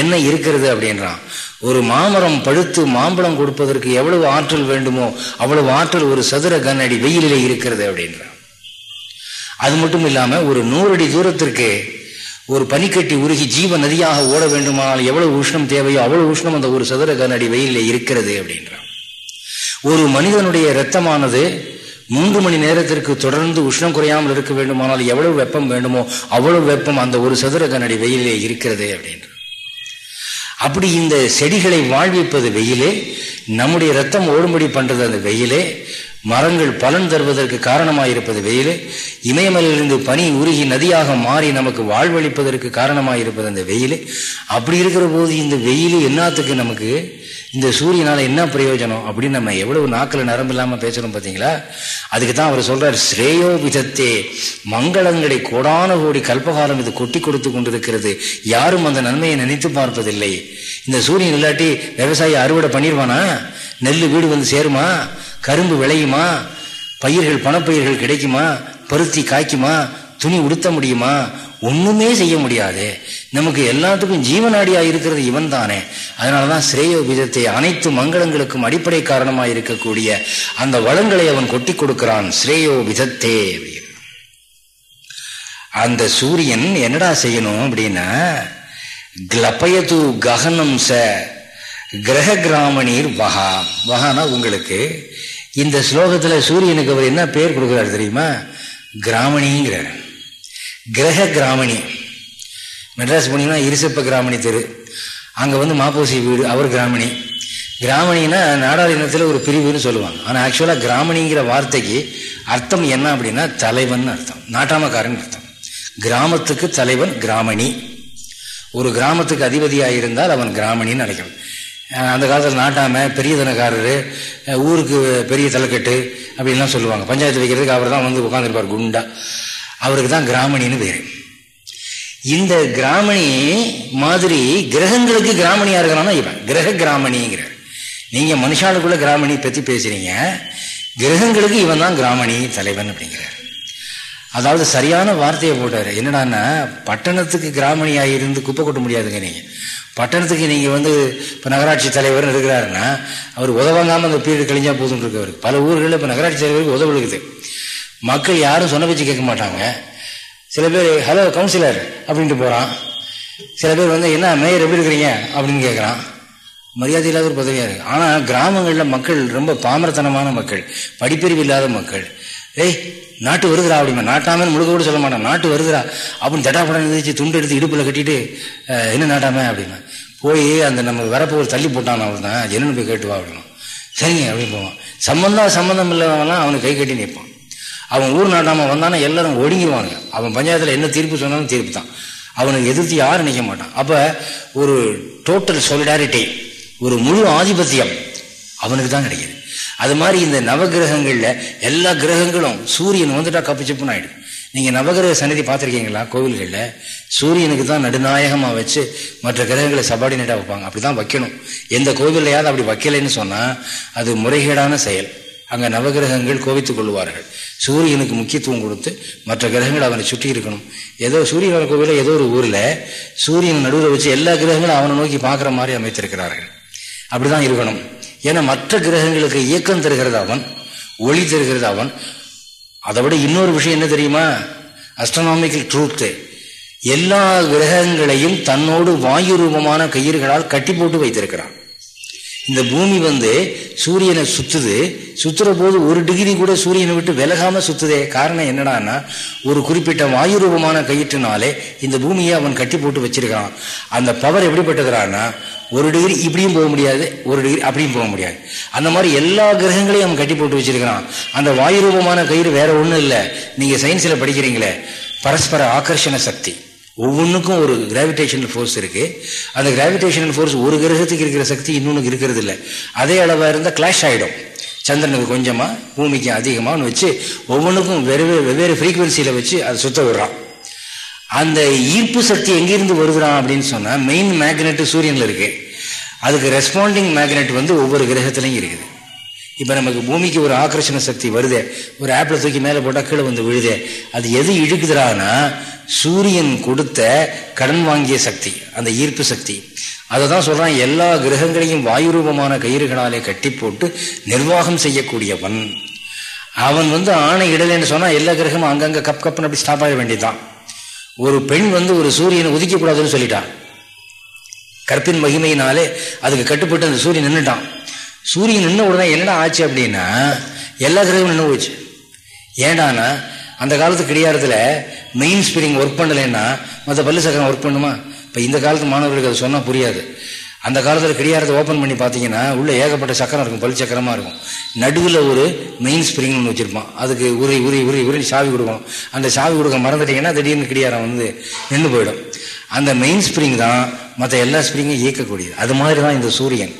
என்ன இருக்கிறது அப்படின்றான். ஒரு மாமரம் பழுத்து மாம்பழம் கொடுப்பதற்கு எவ்வளவு ஆற்றல் வேண்டுமோ அவ்வளவு ஆற்றல் ஒரு சதுர கன அடி வெயிலில் இருக்கிறது அப்படின்றான். அது மட்டும் இல்லாம ஒரு நூறு அடி தூரத்திற்கு ஒரு பனிக்கட்டி உருகி ஜீவ நதியாக ஓட வேண்டுமானால் எவ்வளவு உஷ்ணம் தேவையோ அவ்வளவு உஷ்ணம் அந்த ஒரு சதுர கன அடி வெயிலில் இருக்கிறது அப்படின்றான். ஒரு மனிதனுடைய இரத்தமானது மூன்று மணி நேரத்திற்கு தொடர்ந்து உஷ்ணம் குறையாமல் இருக்க வேண்டுமானால் எவ்வளவு வெப்பம் வேண்டுமோ அவ்வளவு வெப்பம் அந்த ஒரு சதுர கண்ணடி வெயிலே இருக்கிறது அப்படின்ற. அப்படி இந்த செடிகளை வாழ்விப்பது வெயிலே நம்முடைய ரத்தம் ஓடும்படி பண்றது அந்த வெயிலே மரங்கள் பலன் தருவதற்கு காரணமாயிருப்பது வெயிலே இமயமலையிலிருந்து பனி உருகி நதியாக மாறி நமக்கு வாழ்வழிப்பதற்கு காரணமாயிருப்பது அந்த வெயில். அப்படி இருக்கிற போது இந்த வெயில் என்னத்துக்கு நமக்கு இந்த சூரியனால என்ன பிரயோஜனம் அப்படின்னு நம்ம எவ்வளவு நாக்கில் நரம்பு இல்லாமல் பேசுறோம் பார்த்தீங்களா அதுக்கு தான் அவர் சொல்றார் ஸ்ரேயோ விதத்தே மங்களங்களை கோடான கோடி கல்பகாலம் இது கொட்டி கொடுத்து கொண்டிருக்கிறது. யாரும் அந்த நன்மையை நினைத்து பார்ப்பதில்லை. இந்த சூரியன் இல்லாட்டி விவசாயி அறுவடை பண்ணிடுவானா நெல் வீடு வந்து சேருமா? கரும்பு விளையுமா? பயிர்கள் பணப்பயிர்கள் கிடைக்குமா? பருத்தி காய்க்குமா? துணி உடுத்த முடியுமா? ஒண்ணுமே செய்ய முடியாது. நமக்கு எல்லாத்துக்கும் ஜீவனாடியா இருக்கிறது இவன் தானே அதனாலதான் ஸ்ரேயோபிதத்தை அனைத்து மங்களங்களுக்கும் அடிப்படை காரணமா இருக்கக்கூடிய அந்த வளங்களை அவன் கொட்டி கொடுக்கிறான். ஸ்ரேயோபிதத்தே அந்த சூரியன் என்னடா செய்யணும் அப்படின்னா கிளப்பயது ககனம் ச கிரக கிராமணீர் வகா. வகானா உங்களுக்கு இந்த ஸ்லோகத்தில் சூரியனுக்கு அவர் என்ன பேர் கொடுக்குறாரு தெரியுமா? கிராமணிங்கிறார் கிரக கிராமணி. மெட்ராஸ் போனீங்கன்னா இருசப்ப கிராமணி தெரு. அங்கே வந்து மாப்போசி வீடு அவர் கிராமணி. கிராமணின்னா நாடார் இனத்தில் ஒரு பிரிவுன்னு சொல்லுவாங்க. ஆனால் ஆக்சுவலாக கிராமணிங்கிற வார்த்தைக்கு அர்த்தம் என்ன அப்படின்னா தலைவன் அர்த்தம். நாட்டாமக்காரன் அர்த்தம். கிராமத்துக்கு தலைவன் கிராமணி. ஒரு கிராமத்துக்கு அதிபதியாக இருந்தால் அவன் கிராமணின்னு நினைக்கிறான் அந்த காலத்தில் நாட்டாம பெரியதனக்காரர் ஊருக்கு பெரிய தலைக்கட்டு அப்படின்லாம் சொல்லுவாங்க. பஞ்சாயத்து வைக்கிறதுக்கு அவர் தான் வந்து உட்காந்துருப்பார் குண்டா. அவருக்கு தான் கிராமணின்னு பேர். இந்த கிராமணி மாதிரி கிரகங்களுக்கு கிராமணியாக இருக்கிறான்னா இவன். கிரக கிராமணிங்கிறார். நீங்கள் மனுஷாளுக்குள்ள கிராமணி பற்றி பேசுகிறீங்க கிரகங்களுக்கு இவன் தான் கிராமணி தலைவன் அப்படிங்கிறார். அதாவது சரியான வார்த்தையை போட்டார். என்னடான்னா பட்டணத்துக்கு கிராமணியாக இருந்து குப்பை கொட்ட முடியாதுங்க நீங்கள் பட்டணத்துக்கு நீங்கள் வந்து இப்போ நகராட்சி தலைவர் இருக்கிறாருன்னா அவர் உதவாங்காம அந்த பீரியட் கழிஞ்சா போதும் இருக்கவர் பல ஊர்களில் இப்போ நகராட்சி தலைவருக்கு உதவுழுகுது மக்கள் யாரும் சொன்ன வச்சு கேட்க மாட்டாங்க. சில பேர் ஹலோ கவுன்சிலர் அப்படின்ட்டு போகிறான் சில பேர் வந்து என்ன மேயர் எப்படி இருக்கிறீங்க? அப்படின்னு கேட்குறான் மரியாதை இல்லாத ஒரு பதவியாக இருக்குது ஆனால் கிராமங்களில் மக்கள் ரொம்ப பாமரத்தனமான மக்கள் படிப்பறிவு இல்லாத மக்கள். ஏய் நாட்டு வருகிறா அப்படிமா நாட்டாமே முழுக்க கூட சொல்ல மாட்டான். நாட்டு வருகிறா அப்படின்னு தட்டாப்படம் எழுதிச்சு துண்டு எடுத்து இடுப்பில் கட்டிட்டு என்ன நாட்டாமே? அப்படின்னா போய் அந்த நம்ம வரப்போ ஒரு தள்ளி போட்டான் அவன் தான். என்னன்னு போய் கேட்டுவா அப்படின்னா சரிங்க அப்படின்னு போவான். சம்மந்தம் சம்மந்தம் இல்லாதவன்லாம் அவனுக்கு கை கட்டி நிற்பான். அவன் ஊர் நாட்டாம வந்தானா எல்லாரும் ஒடுங்கிடுவாங்க அவன் பஞ்சாயத்தில் என்ன தீர்ப்பு சொன்னாலும் தீர்ப்பு தான் அவனுக்கு எதிர்த்து யாரும் நிற்க மாட்டான். அப்போ ஒரு டோட்டல் சொலிடாரிட்டி ஒரு முழு ஆதிபத்தியம் அவனுக்கு தான் கிடைக்கிது. அது மாதிரி இந்த நவகிரகங்களில் எல்லா கிரகங்களும் சூரியன் வந்துட்டா கப்பிச்சப்புன்னு ஆயிடும். நீங்கள் நவகிரக சன்னதி பார்த்துருக்கீங்களா? கோவில்களில் சூரியனுக்கு தான் நடுநாயகமாக வச்சு மற்ற கிரகங்களை சபார்டினேட்டா வைப்பாங்க. அப்படிதான் வைக்கணும். எந்த கோவில்லையாவது அப்படி வைக்கலைன்னு சொன்னால் அது முறைகேடான செயல். அங்கே நவகிரகங்கள் கோவித்துக் கொள்வார்கள் சூரியனுக்கு முக்கியத்துவம் கொடுத்து மற்ற கிரகங்கள் அவனை சுற்றி இருக்கணும். ஏதோ சூரியன் கோவிலில் ஏதோ ஒரு ஊரில் சூரியன் நடுவில் வச்சு எல்லா கிரகங்களும் அவனை நோக்கி பார்க்குற மாதிரி அமைத்திருக்கிறார்கள். அப்படிதான் இருக்கணும். ஏன்னா மற்ற கிரகங்களுக்கு இயக்கம் தருகிறது அவன் ஒளி தருகிறது அவன். அதை விட இன்னொரு விஷயம் என்ன தெரியுமா? அஸ்ட்ரனாமிக்கல் ட்ரூத்து எல்லா கிரகங்களையும் தன்னோடு வாயு ரூபமான கயிறுகளால் கட்டி போட்டு வைத்திருக்கிறான். இந்த பூமி வந்து சூரியனை சுத்துது. சுத்துற போது ஒரு டிகிரி கூட சூரியனை விட்டு விலகாம சுத்துதே. காரணம் என்னடான்னா ஒரு குறிப்பிட்ட வாயு ரூபமான கயிற்றுனாலே இந்த பூமியை அவன் கட்டி போட்டு வச்சிருக்கான். அந்த பவர் எப்படிப்பட்டதுறான்னா ஒரு டிகிரி இப்படியும் போக முடியாது ஒரு டிகிரி அப்படியும் போக முடியாது. அந்த மாதிரி எல்லா கிரகங்களையும் அவன் கட்டி போட்டு வச்சிருக்கிறான். அந்த வாயு ரூபமான கயிறு வேற ஒன்றும் இல்லை. நீங்க சயின்ஸ்ல படிக்கிறீங்களே. பரஸ்பர ஆகர்ஷண சக்தி. ஒவ்வொன்றுக்கும் ஒரு கிராவிடேஷனல் ஃபோர்ஸ் இருக்குது அந்த கிராவிடேஷனல் ஃபோர்ஸ் ஒரு கிரகத்துக்கு இருக்கிற சக்தி இன்னொன்று இருக்கிறது இல்லை. அதே அளவாக இருந்தால் கிளாஷ் ஆகிடும் சந்திரனுக்கு கொஞ்சமாக பூமிக்கு அதிகமாகனு வச்சு ஒவ்வொன்றுக்கும் வெவ்வேறு வெவ்வேறு ஃப்ரீக்குவன்சியில் வச்சு அதை சுத்த விடுறான். அந்த ஈர்ப்பு சக்தி எங்கேருந்து வருகிறான் அப்படின்னு சொன்னால் மெயின் மேக்னெட்டு சூரியனில் இருக்குது அதுக்கு ரெஸ்பாண்டிங் மேக்னெட் வந்து ஒவ்வொரு கிரகத்துலையும் இருக்குது. இப்போ நமக்கு பூமிக்கு ஒரு ஆக்கர்ஷண சக்தி வருதே. ஒரு ஆப்பிள் தூக்கி மேலே போட்டால் கீழே வந்து விழுதே. அது எது இழுக்குதுறான்னா சூரியன் கொடுத்த கடன் வாங்கிய சக்தி அந்த ஈர்ப்பு சக்தி. அதை தான் சொல்கிறான் எல்லா கிரகங்களையும் வாயு ரூபமான கயிறுகளாலே கட்டி போட்டு நிர்வாகம் செய்யக்கூடியவன். அவன் வந்து ஆணை இடலைன்னு சொன்னால் எல்லா கிரகமும் அங்கங்கே கப் கப்புன்னு அப்படி ஸ்டாப் ஆக வேண்டியதுதான். ஒரு பெண் வந்து ஒரு சூரியனை உதிக்கக்கூடாதுன்னு சொல்லிட்டான். கற்பின் மகிமையினாலே அதுக்கு கட்டுப்பட்டு அந்த சூரியன் நின்றுட்டான் சூரியன் நின்று உடனே என்னடா ஆச்சு அப்படின்னா எல்லா கிரகமும் நின்று போச்சு. ஏண்டானா அந்த காலத்து கிடையாதுல மெயின் ஸ்பிரிங் ஒர்க் பண்ணலைன்னா மற்ற பல்லு சக்கரம் ஒர்க் பண்ணுமா? இப்போ இந்த காலத்து மாணவர்களுக்கு அது சொன்னால் புரியாது. அந்த காலத்தில் கிடையாரத்தை ஓப்பன் பண்ணி பார்த்தீங்கன்னா உள்ள ஏகப்பட்ட சக்கரம் இருக்கும் பல் சக்கரமாக இருக்கும். நடுவில் ஒரு மெயின் ஸ்ப்ரிங் ஒன்று வச்சுருப்பான். அதுக்கு உரி உரி உரி உரி சாவி கொடுக்கணும் அந்த சாவி கொடுக்க மறந்துட்டீங்கன்னா திடீர்னு கிடையாரம் வந்து நின்று போயிடும். அந்த மெயின் ஸ்ப்ரிங் தான் மற்ற எல்லா ஸ்ப்ரிங்கும் இயக்கக்கூடியது. அது மாதிரி தான் இந்த சூரியன்.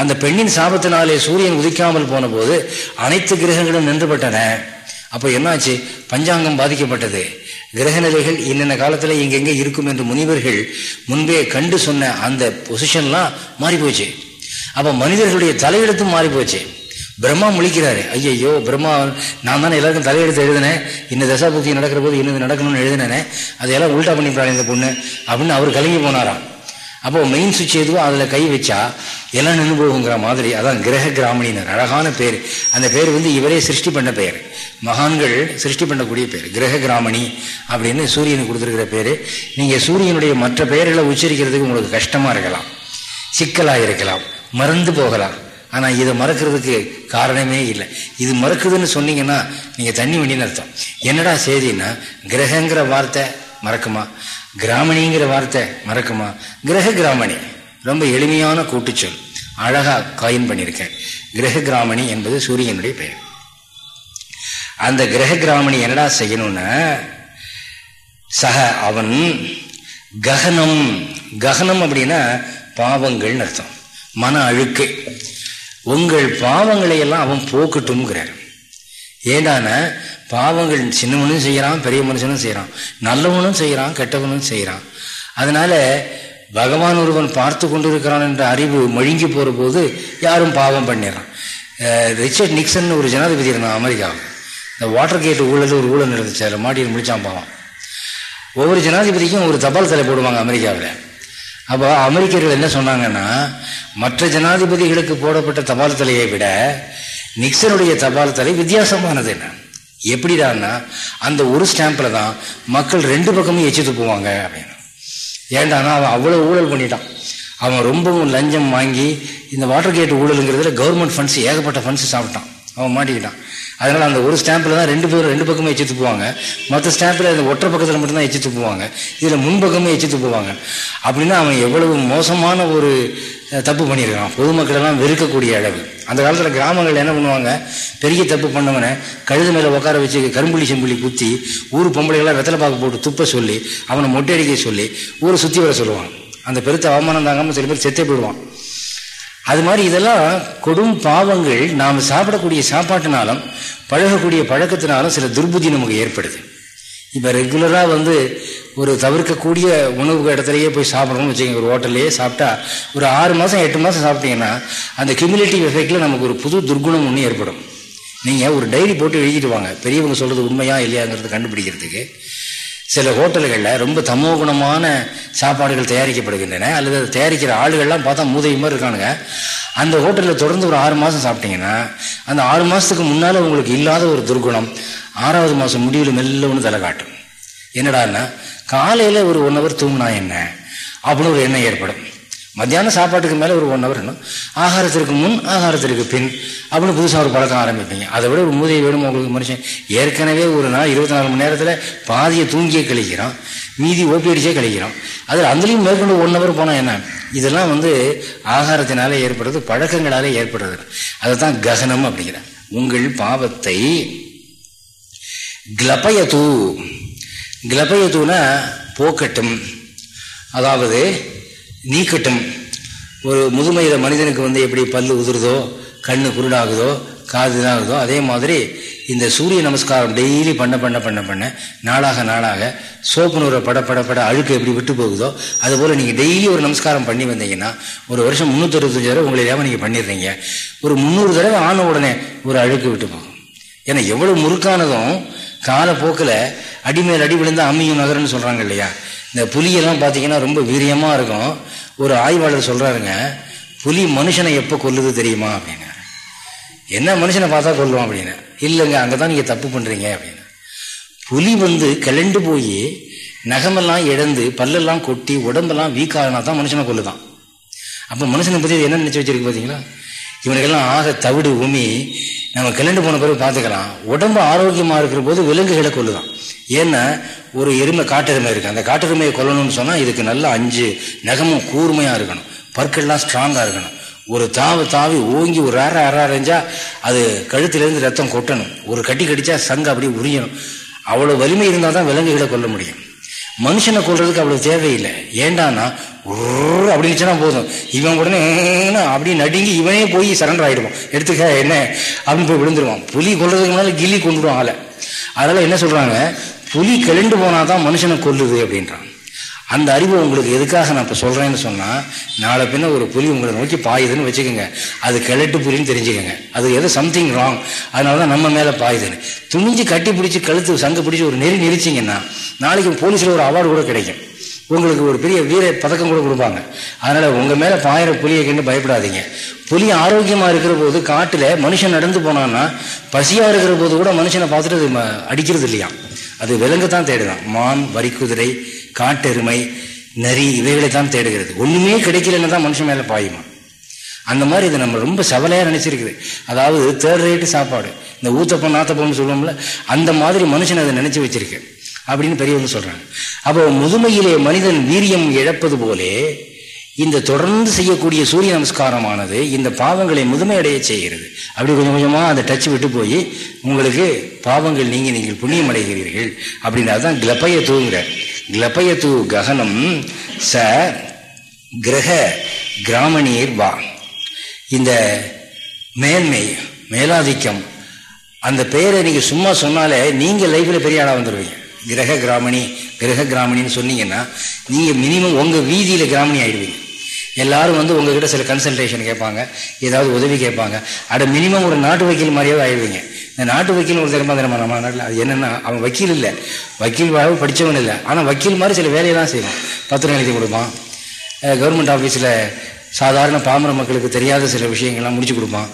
அந்த பெண்ணின் சாபத்தினாலே சூரியன் உதிக்காமல் போன போது அனைத்து கிரகங்களும் நின்றுபட்டன அப்போ என்னாச்சு? பஞ்சாங்கம் பாதிக்கப்பட்டது. கிரகநிலைகள் என்னென்ன காலத்தில் எங்கெங்கே இருக்கும் என்று முனிவர்கள் முன்பே கண்டு சொன்ன அந்த பொசிஷன்லாம் மாறி போச்சு அப்போ மனிதர்களுடைய தலையெழுத்தும் மாறி போச்சு பிரம்மா முழிக்கிறாரு. ஐயையோ பிரம்மா நான் தானே எல்லாருக்கும் தலையெழுத்து எழுதினேன் இந்த தசாபுத்தி நடக்கிற போது இன்னது நடக்கணும்னு எழுதினேனே? அதையெல்லாம் உல்டா பண்ணிவிட்டாரு இந்த பொண்ணு அப்படின்னு அவர் கலங்கி போனாராம். அப்போ மெயின் சுவிட்ச் எதுவும் அதில் கை வச்சா எல்லாம் நின்று போகுங்கிற மாதிரி அதான் கிரக கிராமணினர் அழகான பேர். அந்த பேர் வந்து இவரே சிருஷ்டி பண்ண பெயர் மகான்கள் சிருஷ்டி பண்ணக்கூடிய பேர். கிரக கிராமணி அப்படின்னு சூரியனுக்கு கொடுத்துருக்கிற பேர். நீங்கள் சூரியனுடைய மற்ற பெயர்களை உச்சரிக்கிறதுக்கு உங்களுக்கு கஷ்டமாக இருக்கலாம். சிக்கலாக இருக்கலாம். மறந்து போகலாம். ஆனால் இதை மறக்கிறதுக்கு காரணமே இல்லை. இது மறக்குதுன்னு சொன்னீங்கன்னா நீங்கள் தண்ணி வண்டின்னு அர்த்தம். என்னடா செய்தின்னா கிரகங்கிற வார்த்தை மறக்குமா? கிராமணிங்கிற வார்த்தை மறக்குமா? கிரக கிராமணி. ரொம்ப எளிமையான கூட்டுச்சொல். அழகா காயின் பண்ணியிருக்கேன் கிரக கிராமணி என்பது சூரியனுடைய பெயர். அந்த கிரக கிராமணி என்னடா செய்யணும்னா சக அவன் ககனம். ககனம் அப்படின்னா பாவங்கள்னு அர்த்தம். மன அழுக்கு. உங்கள் பாவங்களை எல்லாம் அவன் போக்கட்டும்ங்கிறார். ஏண்டான பாவங்கள் சின்னவனும் செய்கிறான் பெரிய மனுஷனும் செய்கிறான் நல்லவனும் செய்கிறான் கெட்டவனும் செய்கிறான் அதனால பகவான் ஒருவன் பார்த்து கொண்டிருக்கிறான் என்ற அறிவு மழுங்கி போகிற போது யாரும் பாவம் பண்ணிடுறான். ரிச்சர்ட் நிக்சன் ஒரு ஜனாதிபதி இருந்தான் அமெரிக்காவில். இந்த வாட்டர் கேட் ஊழல் ஒரு ஊழல் நடந்துச்சு அதில் மாட்டியில் முடிச்சான் பாவம். ஒவ்வொரு ஜனாதிபதிக்கும் ஒரு தபால் தலை போடுவாங்க அமெரிக்காவில். அப்போ அமெரிக்கர்கள் என்ன சொன்னாங்கன்னா மற்ற ஜனாதிபதிகளுக்கு போடப்பட்ட தபால் தலையை விட நிக்சனுடைய தபால் தலை வித்தியாசமானது என்ன? எப்படிடான்னா அந்த ஒரு ஸ்டாம்பில் தான் மக்கள் ரெண்டு பக்கமும் எச்சு துப்புவாங்க அப்படின்னு. ஏண்டானா அவன் அவ்வளோ ஊழல் பண்ணிட்டான். அவன் ரொம்பவும் லஞ்சம் வாங்கி இந்த வாட்டர் கேட் ஊழலுங்கிறதுல கவர்மெண்ட் ஃபண்ட்ஸ் ஏகப்பட்ட ஃபண்ட்ஸ் சாப்பிட்டான். அவன் மாட்டிக்கிட்டான். அதனால் அந்த ஒரு ஸ்டாம்பில் தான் ரெண்டு பேரும் ரெண்டு பக்கமே எச்சு துப்புவாங்க மற்ற ஸ்டாம்பில் அந்த ஒற்றை பக்கத்தில் மட்டும்தான் எச்சு துப்புவாங்க இதில் முன்பக்கமே எச்சு துப்புவாங்க அப்படின்னா அவன் எவ்வளவு மோசமான ஒரு தப்பு பண்ணியிருக்கான். பொதுமக்களெல்லாம் வெறுக்கக்கூடிய அளவு. அந்த காலத்தில் கிராமங்கள் என்ன பண்ணுவாங்க? பெரிய தப்பு பண்ணவனை கழுது மேலே உட்கார வச்சு கரும்புள்ளி செம்புள்ளி குத்தி ஊர் பொம்பளைகளாக வெத்தலை பாக்கு போட்டு துப்ப சொல்லி அவனை மொட்டை அடிக்க சொல்லி ஊரை சுற்றி வர சொல்லுவான். அந்த பெருத்த அவமானம் தாங்காமல் சில பேர் செத்தே போயிடுவான். அது மாதிரி இதெல்லாம் கொடும் பாவங்கள் நாம் சாப்பிடக்கூடிய சாப்பாட்டினாலும் பழகக்கூடிய பழக்கத்தினாலும் சில துர்புதி நமக்கு ஏற்படுது. இப்போ ரெகுலராக வந்து ஒரு தவிர்க்கக்கூடிய உணவு இடத்துலையே போய் சாப்பிடணும்னு வச்சுக்கோங்க. ஒரு ஹோட்டல்லையே சாப்பிட்டா ஒரு ஆறு மாதம் எட்டு மாதம் சாப்பிட்டீங்கன்னா அந்த கியூமுலேட்டிவ் எஃபெக்டில் நமக்கு ஒரு புது துர்குணம் ஒன்று ஏற்படும். நீங்கள் ஒரு டைரி போட்டு எழுதிட்டு வாங்க. பெரியவங்க சொல்கிறது உண்மையா இல்லையாங்கிறது கண்டுபிடிக்கிறதுக்கு. சில ஹோட்டல்களில் ரொம்ப தமோகுணமான சாப்பாடுகள் தயாரிக்கப்படுகின்றன அல்லது அதை தயாரிக்கிற ஆளுகள்லாம் பார்த்தா மூதை மாதிரி இருக்கானுங்க. அந்த ஹோட்டலில் தொடர்ந்து ஒரு ஆறு மாதம் சாப்பிட்டீங்கன்னா அந்த ஆறு மாதத்துக்கு முன்னால் உங்களுக்கு இல்லாத ஒரு துர்குணம் ஆறாவது மாதம் முடிவில் மெல்ல ஒன்று தலை காட்டும். என்னடான்னா காலையில் ஒரு ஒன் ஹவர் தூங்கினா என்ன? அப்படின்னு ஒரு எண்ணம் ஏற்படும். மத்தியானம் சாப்பாட்டுக்கு மேலே ஒரு ஒன் ஹவர் இன்னும். ஆகாரத்திற்கு முன் ஆகாரத்திற்கு பின். அப்படின்னு புதுசாக ஒரு பழக்கம் ஆரம்பிப்பீங்க. அதை விட ஒரு மூதையை வேணும் உங்களுக்கு மனுஷன்? ஏற்கனவே ஒரு நாள் இருபத்தி நாலு மணி நேரத்தில் பாதியை தூங்கியே கழிக்கிறோம் மீதி ஓப்பி அடிச்சே கழிக்கிறோம் அதில் அதுலேயும் மேற்கொண்டு ஒன் ஹவர் போனால் என்ன? இதெல்லாம் வந்து ஆகாரத்தினாலே ஏற்படுறது பழக்கங்களாலே ஏற்படுறது. அதை தான் ககனம் அப்படிங்கிறேன் உங்கள் பாவத்தை கிளப்பயத்து. கிளப்பயத்துனா போக்கட்டும். அதாவது நீக்கட்டும். ஒரு முதுமையில மனிதனுக்கு வந்து எப்படி பல்லு உதிருதோ கண்ணு குருடாகுதோ காது இதாகுதோ அதே மாதிரி இந்த சூரிய நமஸ்காரம் டெய்லி பண்ண பண்ண பண்ண பண்ண நாளாக நாளாக சோப்பு நூறை பட பட பட அழுக்கு எப்படி விட்டு போகுதோ அதுபோல் நீங்கள் டெய்லி ஒரு நமஸ்காரம் பண்ணி வந்தீங்கன்னா ஒரு வருஷம் முந்நூற்றறுபத்தஞ்சு தடவை உங்களை இல்லாமல் நீங்கள் பண்ணிடுறீங்க. ஒரு முந்நூறு தடவை ஆன உடனே ஒரு அழுக்கு விட்டு போகும். ஏன்னா எவ்வளவு முறுக்கானதும் காலப்போக்கில் அடிமேல் அடி விழுந்தால் அம்மியும் நகரம்னு சொல்கிறாங்க இல்லையா? இந்த புலியெல்லாம் பார்த்தீங்கன்னா ரொம்ப வீரியமாக இருக்கும். ஒரு ஆய்வாளர் சொல்கிறாருங்க புலி மனுஷனை எப்போ கொல்லுது தெரியுமா? அப்படின்னு என்ன மனுஷனை பார்த்தா கொல்லுவோம் அப்படின்னு. இல்லைங்க அங்கே தான் நீங்கள் தப்பு பண்ணுறீங்க அப்படின்னு. புலி வந்து கிளண்டு போய் நகமெல்லாம் இழந்து பல்லெல்லாம் கொட்டி உடம்பெல்லாம் வீக் ஆகினா தான் மனுஷனை கொல்லுதான். அப்போ மனுஷனை பற்றி என்ன நினச்சி வச்சிருக்கு பார்த்தீங்களா இவனுக்கெல்லாம் ஆக தவிடு உமி நம்ம கிளண்டு போன பிறகு பார்த்துக்கலாம் உடம்பு ஆரோக்கியமாக இருக்கிற போது விலங்குகளை கொல்லுதான். ஏன்னா ஒரு எருமை காட்டெருமை இருக்கு. அந்த காட்டெருமையை கொல்லணும்னு சொன்னால் இதுக்கு நல்லா அஞ்சு நகமும் கூர்மையாக இருக்கணும். பற்கள்லாம் ஸ்ட்ராங்காக இருக்கணும். ஒரு தாவு தாவி ஓங்கி ஒரு அற அற அரைஞ்சா அது கழுத்திலேருந்து ரத்தம் கொட்டணும். ஒரு கட்டி கடிச்சா சங்கு அப்படியே உரியணும் அவ்வளோ வலிமை இருந்தால் தான் விலங்குகளை கொல்ல முடியும். மனுஷனை கொள்றதுக்கு அவ்வளோ தேவையில்லை. ஏண்டானா அப்படின்னு போதும். இவன் உடனே அப்படி நடுங்கி இவனே போய் சரண்டர் ஆகிடுவான் எடுத்துக்க என்ன? அப்படின்னு போய் விழுந்துருவான். புலி கொள்றதுக்கு முன்னால கில்லி கொண்டுடுவான் ஆளை. அதனால என்ன சொல்கிறாங்க புலி கிளண்டு போனாதான் மனுஷனை கொல்லுது அப்படின்றான். அந்த அறிவு உங்களுக்கு எதுக்காக நான் இப்போ சொல்கிறேன்னு சொன்னால் நாளை பின்ன ஒரு புலி உங்களை நோக்கி பாயுதுன்னு வச்சுக்கோங்க. அது கிழட்டு புலின்னு தெரிஞ்சுக்கோங்க. அது எதோ சம்திங் ராங் அதனால தான் நம்ம மேலே பாயுதுன்னு. துணிஞ்சு கட்டி பிடிச்சி கழுத்து சங்க பிடிச்சி ஒரு நெறி நெரிச்சிங்கன்னா நாளைக்கு போலீஸில் ஒரு அவார்டு கூட கிடைக்கும். உங்களுக்கு ஒரு பெரிய வீர பதக்கம் கூட கொடுப்பாங்க. அதனால் உங்கள் மேலே பாயிற புலியை கண்டு பயப்படாதீங்க. புலி ஆரோக்கியமாக இருக்கிற போது காட்டில் மனுஷன் நடந்து போனான்னா பசியாக இருக்கிற போது கூட மனுஷனை பார்த்துட்டு அது அடிக்கிறது இல்லையா? அது விலங்கு தான் தேடுதான். மான் வரிக்குதிரை காட்டெருமை நரி இவைகளை தான் தேடுகிறது. ஒன்றுமே கிடைக்கலன்னு தான் மனுஷன் மேலே பாயுமா? அந்த மாதிரி இதை நம்ம ரொம்ப சவலையாக நினச்சிருக்குது. அதாவது தேர்ட் ரேட்டு சாப்பாடு. இந்த ஊத்தப்பம் நாத்தப்பம்னு சொல்லுவோம்ல அந்த மாதிரி மனுஷன் அதை நினச்சி வச்சிருக்கு அப்படின்னு பெரியவங்க சொல்கிறாங்க அப்போ முதுமையிலே மனிதன் வீரியம் இழப்பது போலே இந்த தொடர்ந்து செய்யக்கூடிய சூரிய நமஸ்காரமானது இந்த பாவங்களை முதுமையடைய செய்கிறது. அப்படி கொஞ்சம் கொஞ்சமாக அந்த டச் விட்டு போய் உங்களுக்கு பாவங்கள் நீங்கள் நீங்கள் புண்ணியம் அடைகிறீர்கள் அப்படின்னு தான் கிளப்பைய தூங்குற கிளப்பைய தூ ககனம் ச கிரக கிராமணீர் வா. இந்த மேன்மை மேலாதிக்கம் அந்த பெயரை நீங்கள் சும்மா சொன்னாலே நீங்கள் லைஃப்பில் பெரிய ஆளாக வந்துடுவீங்க கிரக கிராமணி கிரக கிராமணின்னு சொன்னீங்கன்னா நீங்கள் மினிமம் உங்கள் வீதியில் கிராமணி ஆயிடுவீங்க. எல்லாரும் வந்து உங்ககிட்ட சில கன்சல்டேஷன் கேட்பாங்க ஏதாவது உதவி கேட்பாங்க. அட மினிமம் ஒரு நாட்டு வக்கீல் மாதிரியாவது ஆயிடுவீங்க. இந்த நாட்டு வக்கீல் ஒரு திறமா திறமா நம்ம நாட்டில் அது என்னென்னா அவன் வக்கீல் இல்லை. வக்கீல் வாழ்வு படித்தவன் இல்லை. ஆனால் வக்கீல் மாதிரி சில வேலையெல்லாம் செய்வான். பத்திரம் எழுதி கொடுப்பான். கவர்மெண்ட் ஆஃபீஸில் சாதாரண பாமர மக்களுக்கு தெரியாத சில விஷயங்கள்லாம் முடிச்சு கொடுப்பான்.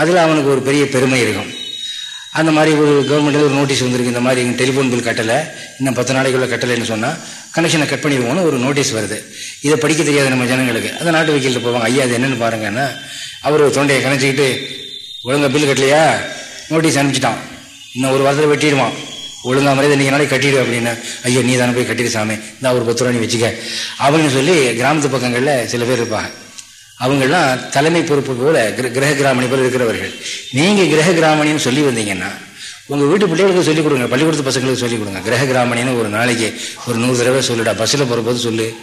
அதில் அவனுக்கு ஒரு பெரிய பெருமை இருக்கும். அந்த மாதிரி ஒரு கவர்மெண்ட்டில் ஒரு நோட்டீஸ் வந்திருக்கு. இந்த மாதிரி டெலிஃபோன் பில் கட்டலை. இன்னும் பத்து நாளைக்குள்ளே கட்டலைன்னு சொன்னால் கனெக்ஷனை கட் பண்ணிடுவோம்னு ஒரு நோட்டீஸ் வருது. இதை படிக்க தெரியாது நம்ம ஜனங்களுக்கு. அந்த நாட்டு வக்கீல்கிட்ட போவாங்க ஐயா அது என்னன்னு பாருங்கன்னா. அவர் தொண்டையை கணச்சிக்கிட்டு ஒழுங்காக பில் கட்டலையா? நோட்டீஸ் அனுப்பிச்சிட்டான். இன்னும் ஒரு வாரத்தில் வெட்டிடுவான். ஒழுங்கா மாதிரி இன்னைக்கு நாளைக்கு கட்டிடு அப்படின்னு. ஐயோ நீ தானே போய் கட்டிடு சாமி. இந்த ஒரு பத்து ரூபா நீ வச்சுக்க. அப்படின்னு சொல்லி கிராமத்து பக்கங்களில் சில பேர் இருப்பாங்க. அவங்கெல்லாம் தலைமை பொறுப்பு போல கிரக கிராமணி போல இருக்கிறவர்கள். நீங்க கிரக கிராமணின்னு சொல்லி வந்தீங்கன்னா உங்கள் வீட்டு பிள்ளைகளுக்கு சொல்லிக் கொடுங்க பள்ளிக்கூடத்து பசங்களுக்கு சொல்லிக் கொடுங்க. கிரக கிராமணின்னு ஒரு நாளைக்கு ஒரு நூறு தடவை சொல்லுடா. பஸ்ஸில் போகிறபோது சொல்லு.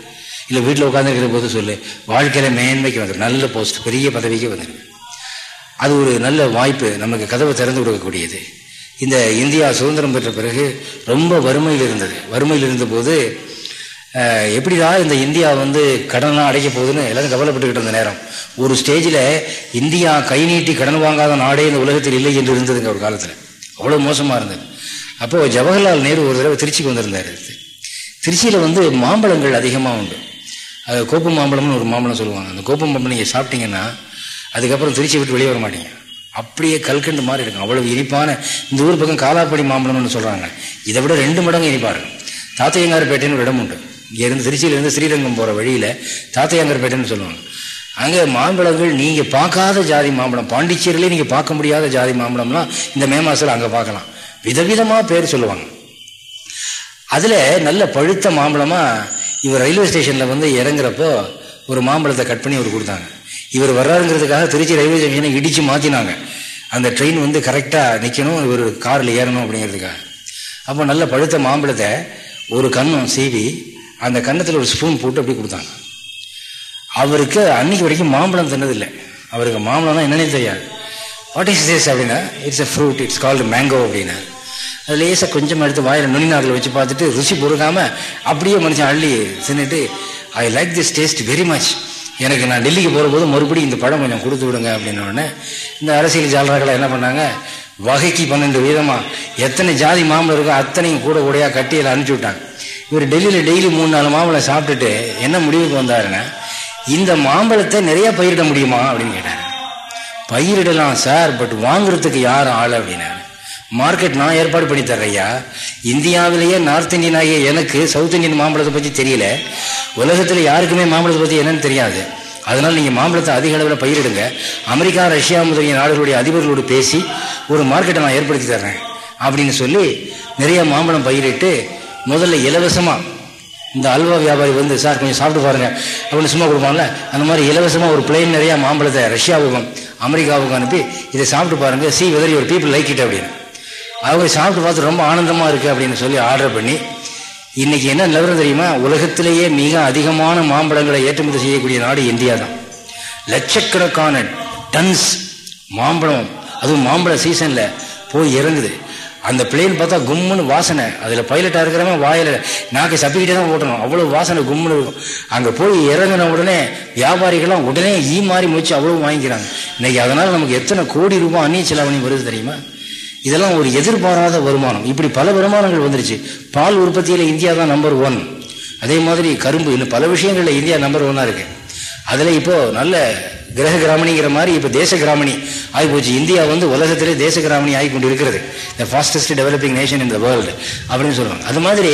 இல்லை வீட்டில் உட்காந்துருக்கிற போது சொல்லு. வாழ்க்கையில் மேன்மைக்கு வந்துடும் நல்ல போஸ்ட் பெரிய பதவிக்கு வந்துடும் அது ஒரு நல்ல வாய்ப்பு நமக்கு கதவை திறந்து கொடுக்கக்கூடியது. இந்த இந்தியா சுதந்திரம் பெற்ற பிறகு ரொம்ப வறுமையில் இருந்தது. வறுமையில் இருந்தபோது எப்படிதான் இந்த இந்தியா வந்து கடன்லாம் அடைக்க போகுதுன்னு எல்லாரும் கவலைப்பட்டுக்கிட்டு இருந்த நேரம். ஒரு ஸ்டேஜில் இந்தியா கை நீட்டி கடன் வாங்காத நாடே இந்த உலகத்தில் இல்லை என்று இருந்ததுங்க ஒரு காலத்தில். அவ்வளோ மோசமாக இருந்தது. அப்போது ஜவஹர்லால் நேரு ஒரு தடவை திருச்சிக்கு வந்திருந்தார். திருச்சியில் வந்து மாம்பழங்கள் அதிகமாக உண்டு. அது கோப்பு மாம்பழம்னு ஒரு மாம்பழம் சொல்லுவாங்க. அந்த கோப்பு மாம்பழம் நீங்கள் சாப்பிட்டீங்கன்னா அதுக்கப்புறம் திருச்சி விட்டு வெளியே வர மாட்டீங்க. அப்படியே கல்கண்டு மாதிரி இருக்கும். அவ்வளவு இனிப்பான இந்த ஊர் பக்கம் காலாப்படி மாம்பழம்னு சொல்கிறாங்க இதை விட ரெண்டு மடங்கு இனிப்பாக இருக்கும். தாத்தையங்காரப்பேட்டைன்னு ஒரு இடம் உண்டு. இங்கேருந்து திருச்சியிலேருந்து ஸ்ரீரங்கம் போகிற வழியில் தாத்தையாங்கர்பேட்டைன்னு சொல்லுவாங்க. அங்கே மாம்பழங்கள் நீங்கள் பார்க்காத ஜாதி மாம்பழம் பாண்டிச்சேரியிலே நீங்கள் பார்க்க முடியாத ஜாதி மாம்பழம்லாம் இந்த மே மாதத்தில் அங்கே பார்க்கலாம். விதவிதமாக பேர் சொல்லுவாங்க. அதில் நல்ல பழுத்த மாம்பழமாக இவர் ரயில்வே ஸ்டேஷனில் வந்து இறங்குறப்போ ஒரு மாம்பழத்தை கட் பண்ணி அவர் கொடுத்தாங்க. இவர் வர்றாருங்கிறதுக்காக திருச்சி ரயில்வே ஸ்டேஷனை இடித்து மாற்றினாங்க அந்த ட்ரெயின் வந்து கரெக்டாக நிற்கணும் இவர் காரில் ஏறணும் அப்படிங்கிறதுக்காக. அப்போ நல்ல பழுத்த மாம்பழத்தை ஒரு கண்ணும் சீவி அந்த கன்னத்தில் ஒரு ஸ்பூன் போட்டு அப்படி கொடுத்தாங்க. அவருக்கு அன்னைக்கு வரைக்கும் மாம்பழம் தின்னதில்லை. அவருக்கு மாம்பழம்னா என்னன்னே தெரியாது. வாட் இஸ் திஸ் அப்படின்னா it's a fruit it's called mango அப்படின்னா அது லேசாக கொஞ்சம் எடுத்து வாயில் நுனிநாரில் வச்சு பார்த்துட்டு ருசி பொறுக்காமல் அப்படியே மனுஷன் அள்ளி தின்னுட்டு I like this taste very much எனக்கு நான் டெல்லிக்கு போகிற போது மறுபடியும் இந்த படம் கொஞ்சம் கொடுத்து விடுங்க அப்படின்னோடனே இந்த அரசியல் ஜாலராக்களை என்ன பண்ணாங்க? வகைக்கு பன்னெண்டு வீதமாக எத்தனை ஜாதி மாம்பழம் இருக்கோ அத்தனையும் கூட கூடையாக கட்டியில் அனுப்பிச்சி விட்டாங்க. இவர் டெல்லியில் டெய்லி மூணு நாலு மாம்பழம் சாப்பிட்டுட்டு என்ன முடிவுக்கு வந்தாருன்னா இந்த மாம்பழத்தை நிறைய பயிரிட முடியுமா அப்படின்னு கேட்டார். பயிரிடலாம் சார் பட் வாங்குறதுக்கு யார் ஆள் அப்படின்னா மார்க்கெட் நான் ஏற்பாடு பண்ணி தர்றையா இந்தியாவிலேயே நார்த் இந்தியன் ஆகிய எனக்கு சவுத் இந்தியன் மாம்பழத்தை பற்றி தெரியல. உலகத்தில் யாருக்குமே மாம்பழத்தை பற்றி என்னன்னு தெரியாது. அதனால் நீங்கள் மாம்பழத்தை அதிக அளவில் பயிரிடுங்க. அமெரிக்கா ரஷ்யா முதலிய நாடுகளுடைய அதிபர்களோடு பேசி ஒரு மார்க்கெட்டை நான் ஏற்படுத்தி தர்றேன் அப்படின்னு சொல்லி நிறைய மாம்பழம் பயிரிட்டு முதல்ல இலவசமாக இந்த அல்வா வியாபாரி வந்து சார் கொஞ்சம் சாப்பிட்டு பாருங்க. அப்படின்னு சும்மா கொடுப்பாங்கல்ல? அந்த மாதிரி இலவசமாக ஒரு பிளேன் நிறையா மாம்பழத்தை ரஷ்யாவுக்கும் அமெரிக்காவுக்கும் அனுப்பி இதை சாப்பிட்டு பாருங்கள் see whether our people like it அப்படின்னு. அவங்க சாப்பிட்டு பார்த்து ரொம்ப ஆனந்தமாக இருக்குது அப்படின்னு சொல்லி ஆர்டர் பண்ணி இன்றைக்கி என்ன நிலவரம் தெரியுமா? உலகத்திலேயே மிக அதிகமான மாம்பழங்களை ஏற்றுமதி செய்யக்கூடிய நாடு இந்தியா தான். லட்சக்கணக்கான டன்ஸ் மாம்பழம் அதுவும் மாம்பழ சீசனில் போய் இறங்குது. அந்த பிளேன் பார்த்தா கும்முன்னு வாசனை. அதில் பைலட்டாக இருக்கிறவங்க வாயில் நாக்கை சப்பிக்கிட்டே தான் ஓட்டணும். அவ்வளோ வாசனை கும்முன்னு இருக்கும். அங்கே போய் இறங்கின உடனே வியாபாரிகள்லாம் உடனே ஈ மாறி முடிச்சு அவ்வளோ வாங்கிக்கிறாங்க. இன்னைக்கு அதனால் நமக்கு எத்தனை கோடி ரூபாய் அந்நிய செலவணி வருது தெரியுமா? இதெல்லாம் ஒரு எதிர்பாராத வருமானம். இப்படி பல வருமானங்கள் வந்துருச்சு. பால் உற்பத்தியில் இந்தியா தான் நம்பர் ஒன் அதே மாதிரி கரும்பு இன்னும் பல விஷயங்களில் இந்தியா நம்பர் ஒன்னாக இருக்குது அதில் இப்போது நல்ல கிரக கிராமணிங்கிற மாதிரி இப்போ தேச கிராமணி ஆகி போச்சு. இந்தியா வந்து உலகத்திலே தேச கிராமணி ஆகி கொண்டு இருக்கிறது the fastest developing nation in the world அப்படின்னு சொல்லுவாங்க. அது மாதிரி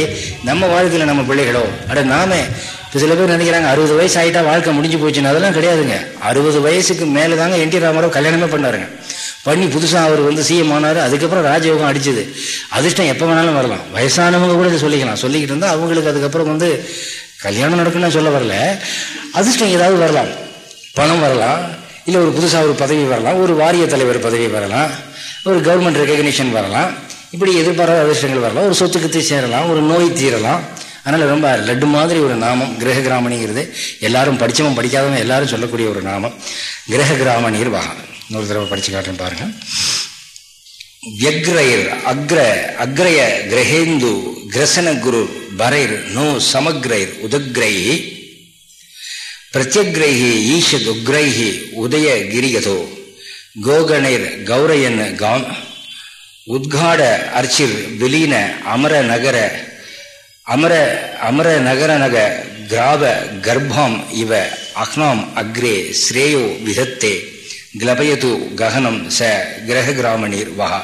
நம்ம வாழ்க்கையில் நம்ம பிள்ளைகளோ அட நாம இப்போ சில பேர் நினைக்கிறாங்க அறுபது வயசு ஆகிட்டா வாழ்க்கை முடிஞ்சு போச்சுன்னு அதெல்லாம் கிடையாதுங்க. அறுபது வயசுக்கு மேலே தாங்க என் டி ராமராவ் கல்யாணமே பண்ணாருங்க. பண்ணி புதுசாக அவர் வந்து சிஎம் ஆனார் அதுக்கப்புறம் ராஜயோகம் அடிச்சது. அதிர்ஷ்டம் எப்போ வேணாலும் வரலாம். வயசானவங்க கூட இதை சொல்லிக்கலாம். சொல்லிக்கிட்டு இருந்தால் அவங்களுக்கு அதுக்கப்புறம் வந்து கல்யாணம் நடக்கணும்னு சொல்ல வரல. அதிர்ஷ்டம் ஏதாவது வரலாம். பணம் வரலாம். இல்லை ஒரு புதுசாக ஒரு பதவி வரலாம். ஒரு வாரிய தலைவர் பதவி வரலாம். ஒரு கவர்மெண்ட் ரெகக்னிஷன் வரலாம். இப்படி எதிர்பாராத அதிர்ஷ்டங்கள் வரலாம். ஒரு சொத்து சேரலாம். ஒரு நோய் தீரலாம். அதனால் ரொம்ப லட்டு மாதிரி ஒரு நாமம் கிரக கிராமணிங்கிறது எல்லாரும் படித்தவன் படிக்காதவன் எல்லாரும் சொல்லக்கூடிய ஒரு நாமம் கிரக கிராமணியர் வாகம் இன்னொரு தடவை படித்து காட்டுறேன் பாருங்கள் வியக்ரயர் அக்ர அக்ரய கிரகேந்து கிரசன குரு பரைர் நோ சமக்ரைர் உதக்ரைஹி. பிரத்யக்ரைஹி ஈஷத் உக்ரைஹி உதய கிரிகதோ கோகணைர் கௌரையன் காம் உத்காட அர்ச்சிர் விலீன அமர நகர அமர அமர நகர நக கிராப கர்ப்பம் இவ அஹ்னாம் அக்ரே ஸ்ரேயோ விதத்தே கிளபயது ககனம் ச கிரக கிராமணீர் வகா.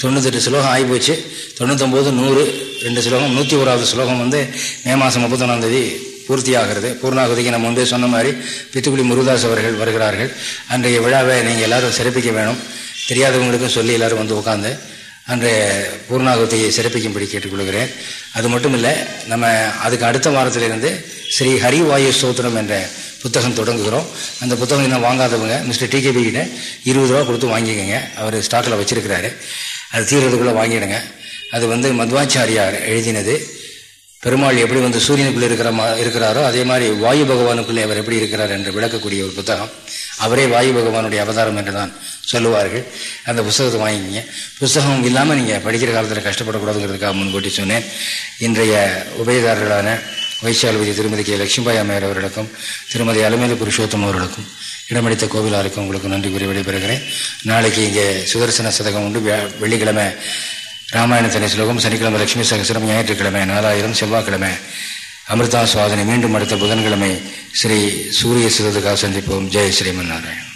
தொண்ணூத்தெட்டு ஸ்லோகம் ஆகிப்போச்சு. தொண்ணூத்தொம்பது நூறு ரெண்டு ஸ்லோகம் நூற்றி ஓராவது ஸ்லோகம் வந்து மே மாதம் முப்பத்தொன்னாந்தேதி பூர்த்தியாகிறது. பூர்ணாகுதிக்கு நம்ம முன்பே சொன்ன மாதிரி பித்துக்குடி முருகதாஸ் அவர்கள் வருகிறார்கள். அன்றைய விழாவை நீங்கள் எல்லாரும் சிறப்பிக்க வேணும். தெரியாதவங்களுக்கும் சொல்லி எல்லாரும் வந்து உட்காந்து அன்றைய பூர்ணாகுதியை சிறப்பிக்கும்படி கேட்டுக்கொள்கிறேன். அது மட்டும் இல்லை நம்ம அதுக்கு அடுத்த வாரத்திலிருந்து ஸ்ரீ ஹரிவாயு ஸ்தோத்திரம் என்ற புத்தகம் தொடங்குகிறோம். அந்த புத்தகம் இன்னும் வாங்காதவங்க மிஸ்டர் டிகேபி கிட்ட இருபது ரூபா கொடுத்து வாங்கிக்கோங்க. அவர் ஸ்டாக்கில் வச்சுருக்கிறாரு. அது தீர்றதுக்குள்ளே வாங்கிடுங்க. அது வந்து மத்வாச்சாரியார் எழுதினது. பெருமாள் எப்படி வந்து சூரியனுக்குள்ளே இருக்கிற மா இருக்கிறாரோ அதே மாதிரி வாயு பகவானுக்குள்ளே அவர் எப்படி இருக்கிறார் என்று விளக்கக்கூடிய ஒரு புத்தகம். அவரே வாயு பகவானுடைய அவதாரம் என்று தான் சொல்லுவார்கள். அந்த புஸ்தகத்தை வாங்கிக்கிங்க. புஸ்தகம் இல்லாமல் நீங்கள் படிக்கிற காலத்தில் கஷ்டப்படக்கூடாதுங்கிறதுக்காக முன்கூட்டி சொன்னேன். இன்றைய உபயதாரர்களான வைசாலுபதி திருமதி கே. லட்சுமிபாய் அம்மையார் அவர்களுக்கும் திருமதி அலமேலு புருஷோத்தம் அவர்களுக்கும் இடமளித்த கோவிலாருக்கும் உங்களுக்கு நன்றி கூறி விடைபெறுகிறேன். நாளைக்கு இங்கே சுதர்சன சதகம் உண்டு. வெள்ளிக்கிழமை ராமாயண தனி ஸ்லோகம் சனிக்கிழமை லட்சுமி சகசிரம் ஞாயிற்றுக்கிழமை நாலாயிரம் செவ்வாய்க்கிழமை அமிர்தா சுவாதனை மீண்டும் அடுத்த புதன்கிழமை ஸ்ரீ சூரிய சிதத்துக்காக சந்திப்போம். ஜெய் ஸ்ரீமன் நாராயணன்.